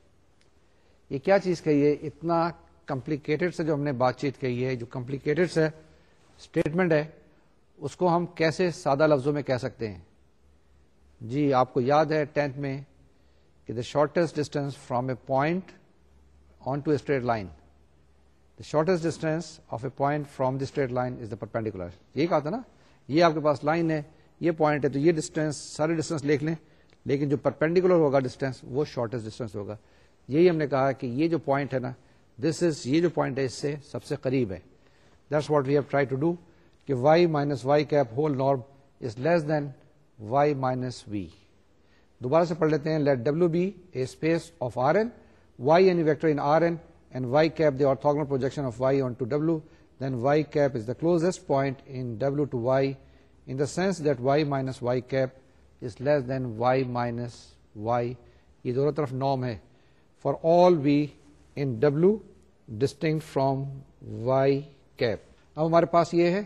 A: یہ کیا چیز کہی ہے اتنا کمپلیکیٹڈ سے جو ہم نے بات چیت کہی ہے جو کمپلیکیٹڈ سے اسٹیٹمنٹ ہے اس کو ہم کیسے سادہ لفظوں میں کہہ سکتے ہیں جی آپ کو یاد ہے ٹینتھ میں کہ the shortest distance from a point onto straight line the shortest distance of a point from the straight line is the perpendicular یہ کہا تھا نا یہ آپ کے پاس لائن ہے یہ پوائنٹ ہے تو یہ ڈسٹینس سارے ڈسٹینس لکھ لیں لیکن جو پرپینڈیکولر ہوگا ڈسٹینس وہ شارٹیسٹ ڈسٹینس ہوگا یہی ہم نے کہا کہ یہ جو پوائنٹ ہے نا دس از یہ جو پوائنٹ ہے اس سے سب سے قریب ہے that's what we have try to do کہ y minus y cap whole norm is less than y minus v دوبارہ سے پڑھ لیتے ہیں let W be a space of R n y in and y y y cap cap the projection of onto W then is the closest point in W to y in the sense that y minus y cap is less than y minus y یہ دونوں طرف norm ہے for all we in W distinct from Y cap اب ہمارے پاس یہ ہے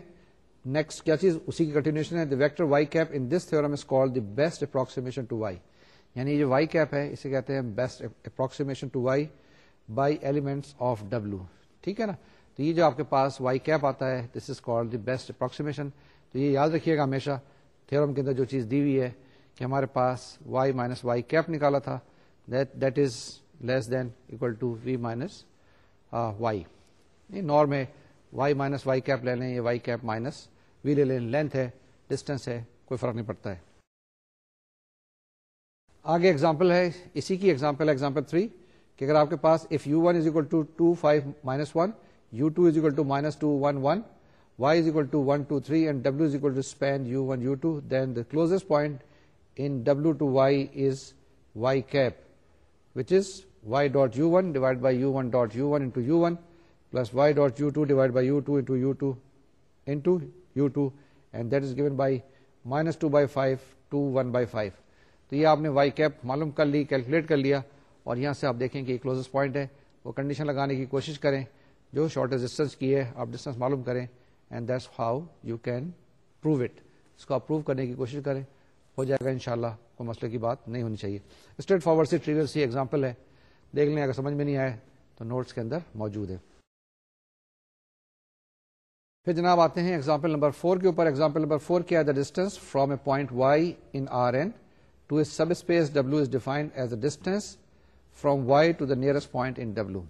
A: next کیا چیز اسی کی کنٹینیوشن ہے vector y cap in this theorem is called the best approximation to y یعنی جو وائی کیپ ہے اسے کہتے ہیں best approximation to y by elements of W ٹھیک ہے نا تو یہ جو آپ کے پاس وائی کیپ آتا ہے this is call the best approximation تو یہ یاد رکھیے گا ہمیشہ تھورم کے اندر جو چیز دی ہوئی ہے کہ ہمارے پاس وائی مائنس وائی کیپ نکالا تھا that is less than equal to v minus y norm ہے وائی مائنس وائی کیپ لے لیں یا وائی کیپ مائنس وی لے لیں لینتھ ہے ڈسٹینس ہے کوئی فرق نہیں پڑتا ہے آگے ایگزامپل ہے اسی کی ایگزامپل ہے ایگزامپل تھری کہ اگر آپ کے پاس if u one is equal to two five minus one u two is equal to minus two one one y is equal to one two three and W is equal to two u u one then the closest point in W to y is y cap which is y dot u one divide by u one dot u one into u one plus y dot u two divide by u two u two into and that is given by minus two by five two one by five تو یہ آپ نے y cap معلوم کر لی calculate کر لیا اور یہاں سے آپ دیکھیں کہ کلوز پوائنٹ ہے وہ کنڈیشن لگانے کی کوشش کریں جو شارٹیج ڈسٹینس کی ہے آپ ڈسٹینس معلوم کریں and that's how you can prove it اس کو آپ پروو کرنے کی کوشش کریں ہو جائے گا ان کوئی مسئلے کی بات نہیں ہونی چاہیے اسٹریٹ فارورڈ سے ٹریولس سی ایگزامپل ہے دیکھ لیں اگر سمجھ میں نہیں آئے تو نوٹس کے اندر موجود ہے پھر جناب آتے ہیں ایگزامپل نمبر فور کے اوپر ایگزامپل نمبر فور کیا as the distance from a point y in R n to a subspace W is defined as a distance from y to the nearest point in W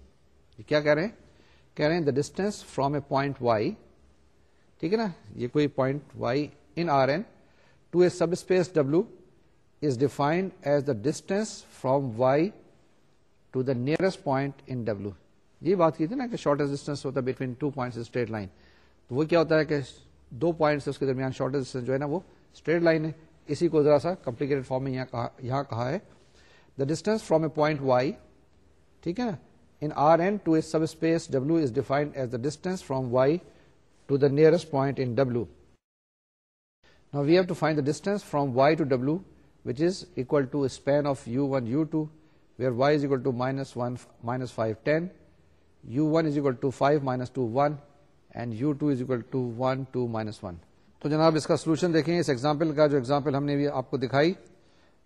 A: یہ کیا کہہ کہہ رہے رہے ہیں ہیں the distance from a point y ٹھیک ہے نا یہ کوئی point y in R n to a subspace W is defined as the distance from y to the nearest point in W یہ بات کی تھی نا کہ شارٹیسٹ ڈسٹینس ہوتا ہے between two point straight line تو وہ کیا ہوتا ہے کہ دو پوائنٹس اس کے درمیان شارٹ ڈسٹینس جو ہے نا وہ اسٹریٹ لائن ہے اسی کو ذرا سا کمپلیکیٹڈ فارم میں یہاں کہا ہے the distance from a point y ٹھیک ہے نا in R n to a subspace W is defined as the distance from y to the nearest point in W نا we have to find the distance from y to W which is equal to span of u one u two where y is equal to minus one minus five ten u one is equal to five minus two one and u two two two is equal one one minus تو جناب اس کا solution دیکھیں اس example example کا جو ہم نے بھی آپ کو دکھائی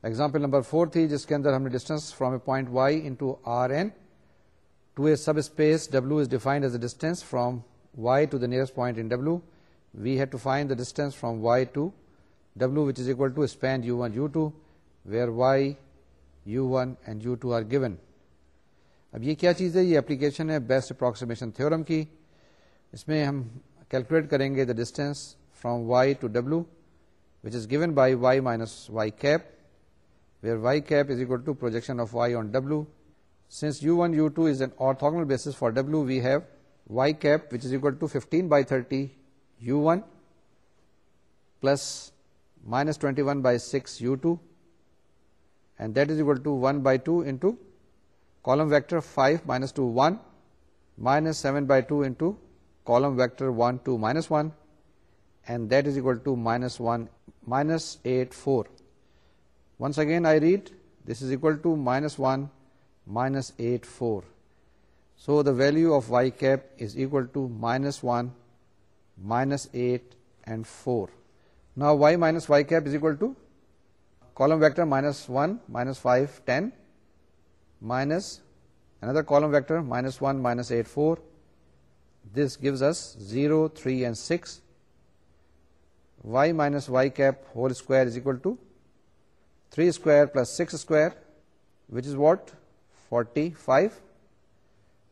A: ایگزامپل نمبر فور تھی جس کے اندر ہم نے distance from a point y into R n to to to to to a a subspace W W W is is defined as distance distance from from y y the the nearest point in we find which equal span u one u two where y u u one and two are given اب یہ کیا چیز ہے یہ application ہے best approximation تھھیورم کی اس میں ہم کیلکولیٹ کریں گے the distance from y to W which is given by y minus y cap where y cap is equal to projection of y on W since u one u two is an orthogonal basis for W we have y cap which is equal to fifteen by thirty u one plus minus twenty one by six u two and that is equal to one by two into column vector five minus two one minus seven by two into column vector 1, 2, minus 1, and that is equal to minus 1, minus 8, 4. Once again I read, this is equal to minus 1, minus 8, 4. So the value of y cap is equal to minus 1, minus 8, and 4. Now y minus y cap is equal to column vector minus 1, minus 5, 10, minus another column vector minus 1, minus 8, 4, this gives us zero three and six y minus y cap whole square is equal to three square plus six square which is what forty five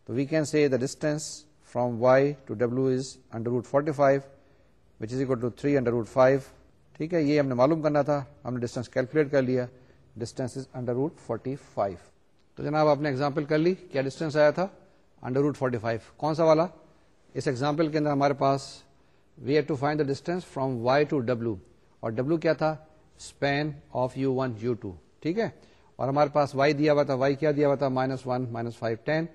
A: تو the distance from y to W is under root forty five which is equal to three under root five ٹھیک ہے یہ ہم نے معلوم کرنا تھا ہم نے ڈسٹینس کیلکولیٹ کر لیا distance is under root forty five تو جناب آپ نے ایگزامپل کر لی کیا ڈسٹینس آیا تھا انڈر روٹ فورٹی فائیو کون سا والا اس ایگزامپل کے اندر ہمارے پاس we have to find the distance from y to W اور ڈبلو کیا تھا span of u one u two ٹھیک ہے اور ہمارے پاس وائی دیا ہوا تھا وائی کیا دیا ہوا تھا minus one minus five ten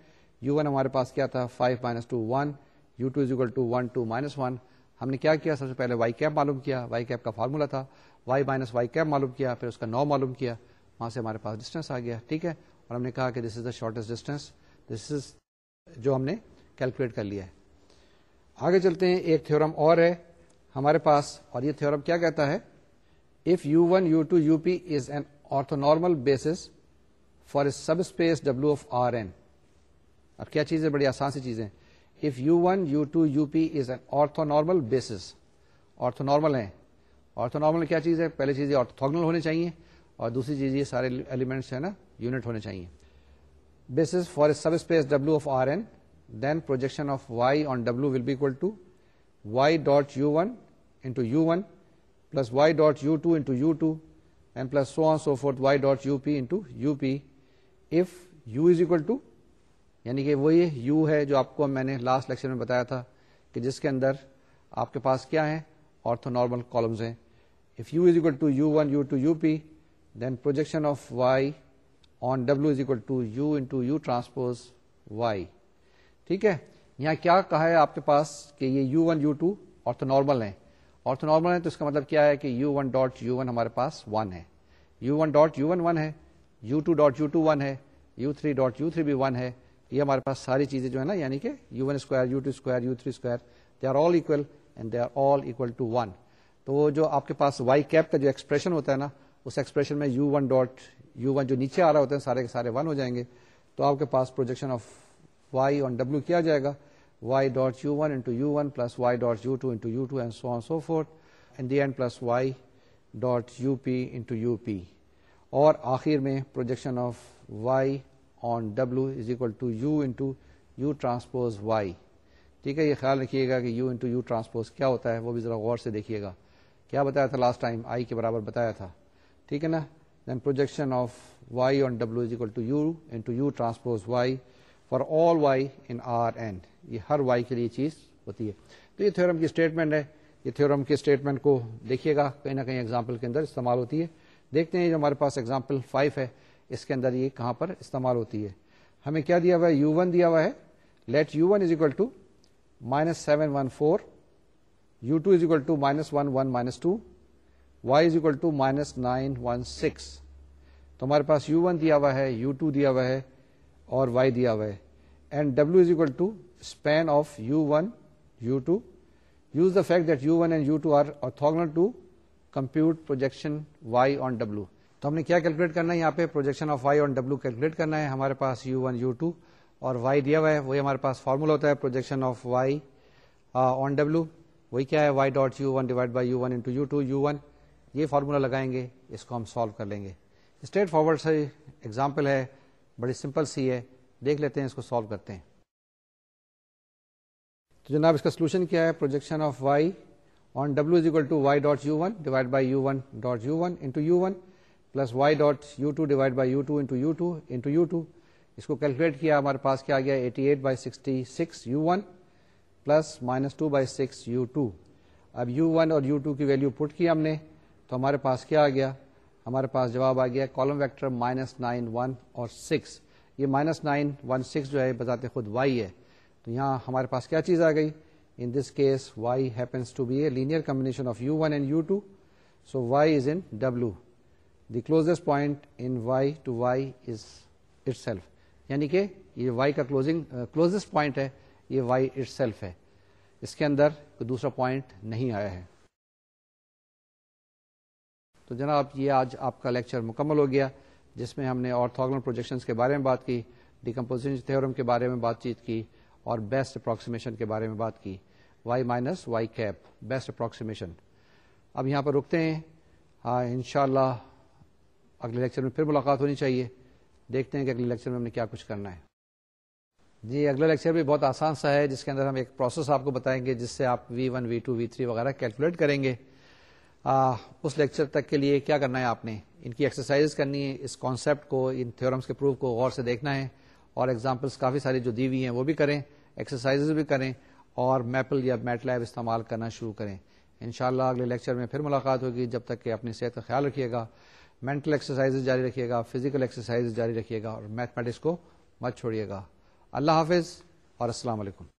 A: u one ہمارے پاس کیا تھا five minus two one u two is equal to one two minus one ہم نے کیا کیا سب سے پہلے وائی کیپ معلوم کیا وائی کیپ کا فارمولا تھا وائی مائنس وائی کیپ معلوم کیا پھر اس کا نو معلوم کیا وہاں سے ہمارے پاس ڈسٹینس آ گیا ٹھیک ہے اور ہم نے کہا کہ this is the shortest distance this is جو ہم نے کیلکولیٹ کر لیا ہے آگے چلتے ہیں ایک تھورم اور ہے ہمارے پاس اور یہ تھورم کیا کہتا ہے if u one u two u p is an normal base for a subspace W of R n اور کیا چیزیں بڑی آسان سی چیزیں if u one u two u p is an orthonormal basis orthonormal ہے آرتھونارمل کیا چیز ہے پہلی چیز آرتھوگنل ہونی چاہیے اور دوسری چیز یہ سارے ایلیمنٹس ہیں نا یونٹ ہونے چاہیے basis for a subspace W of R n then projection of y on W will be equal to y dot u one into u one plus y dot u two plus u two so plus so on so forth y dot u p u p u is to یعنی کہ وہ یہ you ہے جو آپ کو میں نے لاسٹ لیکچر میں بتایا تھا کہ جس کے اندر آپ کے پاس کیا ہے اور تو نارمل کالمز ہیں if u is equal to u one u two u p then projection of y on W is equal to u into u transpose y ٹھیک ہے یہاں کیا کہا ہے آپ کے پاس کہ یہ u one u two orthonormal ہے اور تو نارمل ہے تو اس کا مطلب کیا ہے کہ u one dot u one ہمارے پاس ون ہے u one dot u one one ہے u two dot u two one ہے u three dot u three بھی ون ہے یہ ہمارے پاس ساری چیزیں جو ہے نا یعنی کہ U one square U two square U three square they are all equal and they are all equal to one تو وہ جو آپ کے پاس وائی کیپ کا جو ایکسپریشن ہوتا ہے نا اس ایکسپریشن میں u one dot u one جو نیچے آ رہا ہوتا ہے سارے کے سارے ون ہو جائیں گے تو آپ کے پاس projection of y on W کیا جائے گا y dot u one plus y dot u two two four plus y dot u p u p اور آخر میں پروجیکشن وائی ٹھیک ہے یہ خیال رکھیے گا کہ یو انٹو ٹرانسپوز کیا ہوتا ہے وہ بھی ذرا غور سے دیکھیے گا کیا بتایا تھا لاسٹ ٹائم آئی کے برابر بتایا تھا ٹھیک ہے نا then projection of y on W is equal to u into u transpose y for all y in R and یہ ہر وائی کے لیے چیز ہوتی ہے تو یہ تھورم کی اسٹیٹمنٹ ہے یہ تھیورم کی اسٹیٹمنٹ کو دیکھیے گا کہیں نہ کہیں اگزامپل کے اندر استعمال ہوتی ہے دیکھتے ہیں جو ہمارے پاس ایگزامپل فائیو ہے اس کے اندر یہ کہاں پر استعمال ہوتی ہے ہمیں کیا دیا ہوا ہے یو ون دیا ہوا ہے let u one is equal to minus seven one four u two is equal to minus one one minus two y is equal to minus nine one six تو ہمارے پاس یو ون دیا ہوا ہے you to دیا ہوا ہے اور وائی دیا ہوا ہے and W is equal to span of u one u two use the fact that u one and u two are orthogonal to compute projection y on W تو ہم نے کیا کیلکولیٹ کرنا ہے یہاں پہ projection of y on W calculate کرنا ہے ہمارے پاس یو ون یو ٹو اور وائی دیا ہوا ہے وہی ہمارے پاس فارمولا ہوتا ہے projection of y on W وہی کیا ہے y dot u one divide by u one into u two u one یہ فارمولا لگائیں گے اس کو ہم سالو کر لیں گے اسٹریٹ فارورڈ سے ایگزامپل ہے بڑی سمپل سی ہے دیکھ لیتے ہیں اس کو سالو کرتے ہیں تو جناب اس کا سولوشن کیا ہے projection of y on one plus y dot u two divide by u two into u two into u two اس کو کیلکولیٹ کیا ہمارے پاس کیا گیا eighty eight by sixty six u one plus minus two by six u two اب you one اور you two کی value put کیا ہم نے تو ہمارے پاس کیا آ گیا ہمارے پاس جواب آ گیا column vector minus nine one اور سکس یہ مائنس نائن ون سکس جو ہے خود وائی ہے تو یہاں ہمارے پاس کیا چیز آ گئی in this case y happens to be a linear combination of u one and u two so y is in W the closest point in y y to is self یعنی کہ یہ وائی کا closing closest point ہے یہ y itself ہے اس کے اندر کوئی دوسرا پوائنٹ نہیں آیا ہے تو جناب یہ آج آپ کا لیکچر مکمل ہو گیا جس میں ہم نے آرتھوگنل پروجیکشنز کے بارے میں بات کی ڈیکمپوزیشن تھیورم کے بارے میں بات چیت کی اور بیسٹ اپروکسیمیشن کے بارے میں بات کی y minus y cap best approximation اب یہاں پر رکتے ہیں ہاں، ان شاء اللہ اگلے لیکچر میں پھر ملاقات ہونی چاہیے دیکھتے ہیں کہ اگلے لیکچر میں ہم نے کیا کچھ کرنا ہے جی اگلا لیکچر بھی بہت آسان سا ہے جس کے اندر ہم ایک پروسیس آپ کو بتائیں گے جس سے آپ v one v two v three وغیرہ کیلکولیٹ کریں گے اس لیکچر تک کے لیے کیا کرنا ہے آپ نے ان کی ایکسرسائز کرنی ہے اس کانسیپٹ کو ان تھیورمس کے پروف کو غور سے دیکھنا ہے اور ایگزامپلس کافی ساری جو دی ہوئی ہیں وہ بھی کریں ایکسرسائز بھی کریں اور میپل یا میٹ لیب استعمال کرنا شروع کریں ان شاء اللہ اگلے لیکچر میں پھر ملاقات ہوگی جب تک کہ اپنی صحت کا خیال رکھیے گا مینٹل ایکسرسائز جاری رکھیے گا فزیکل ایکسرسائز جاری رکھیے گا اور میتھمیٹکس کو مت چھوڑیے گا اللہ حافظ اور السلام علیکم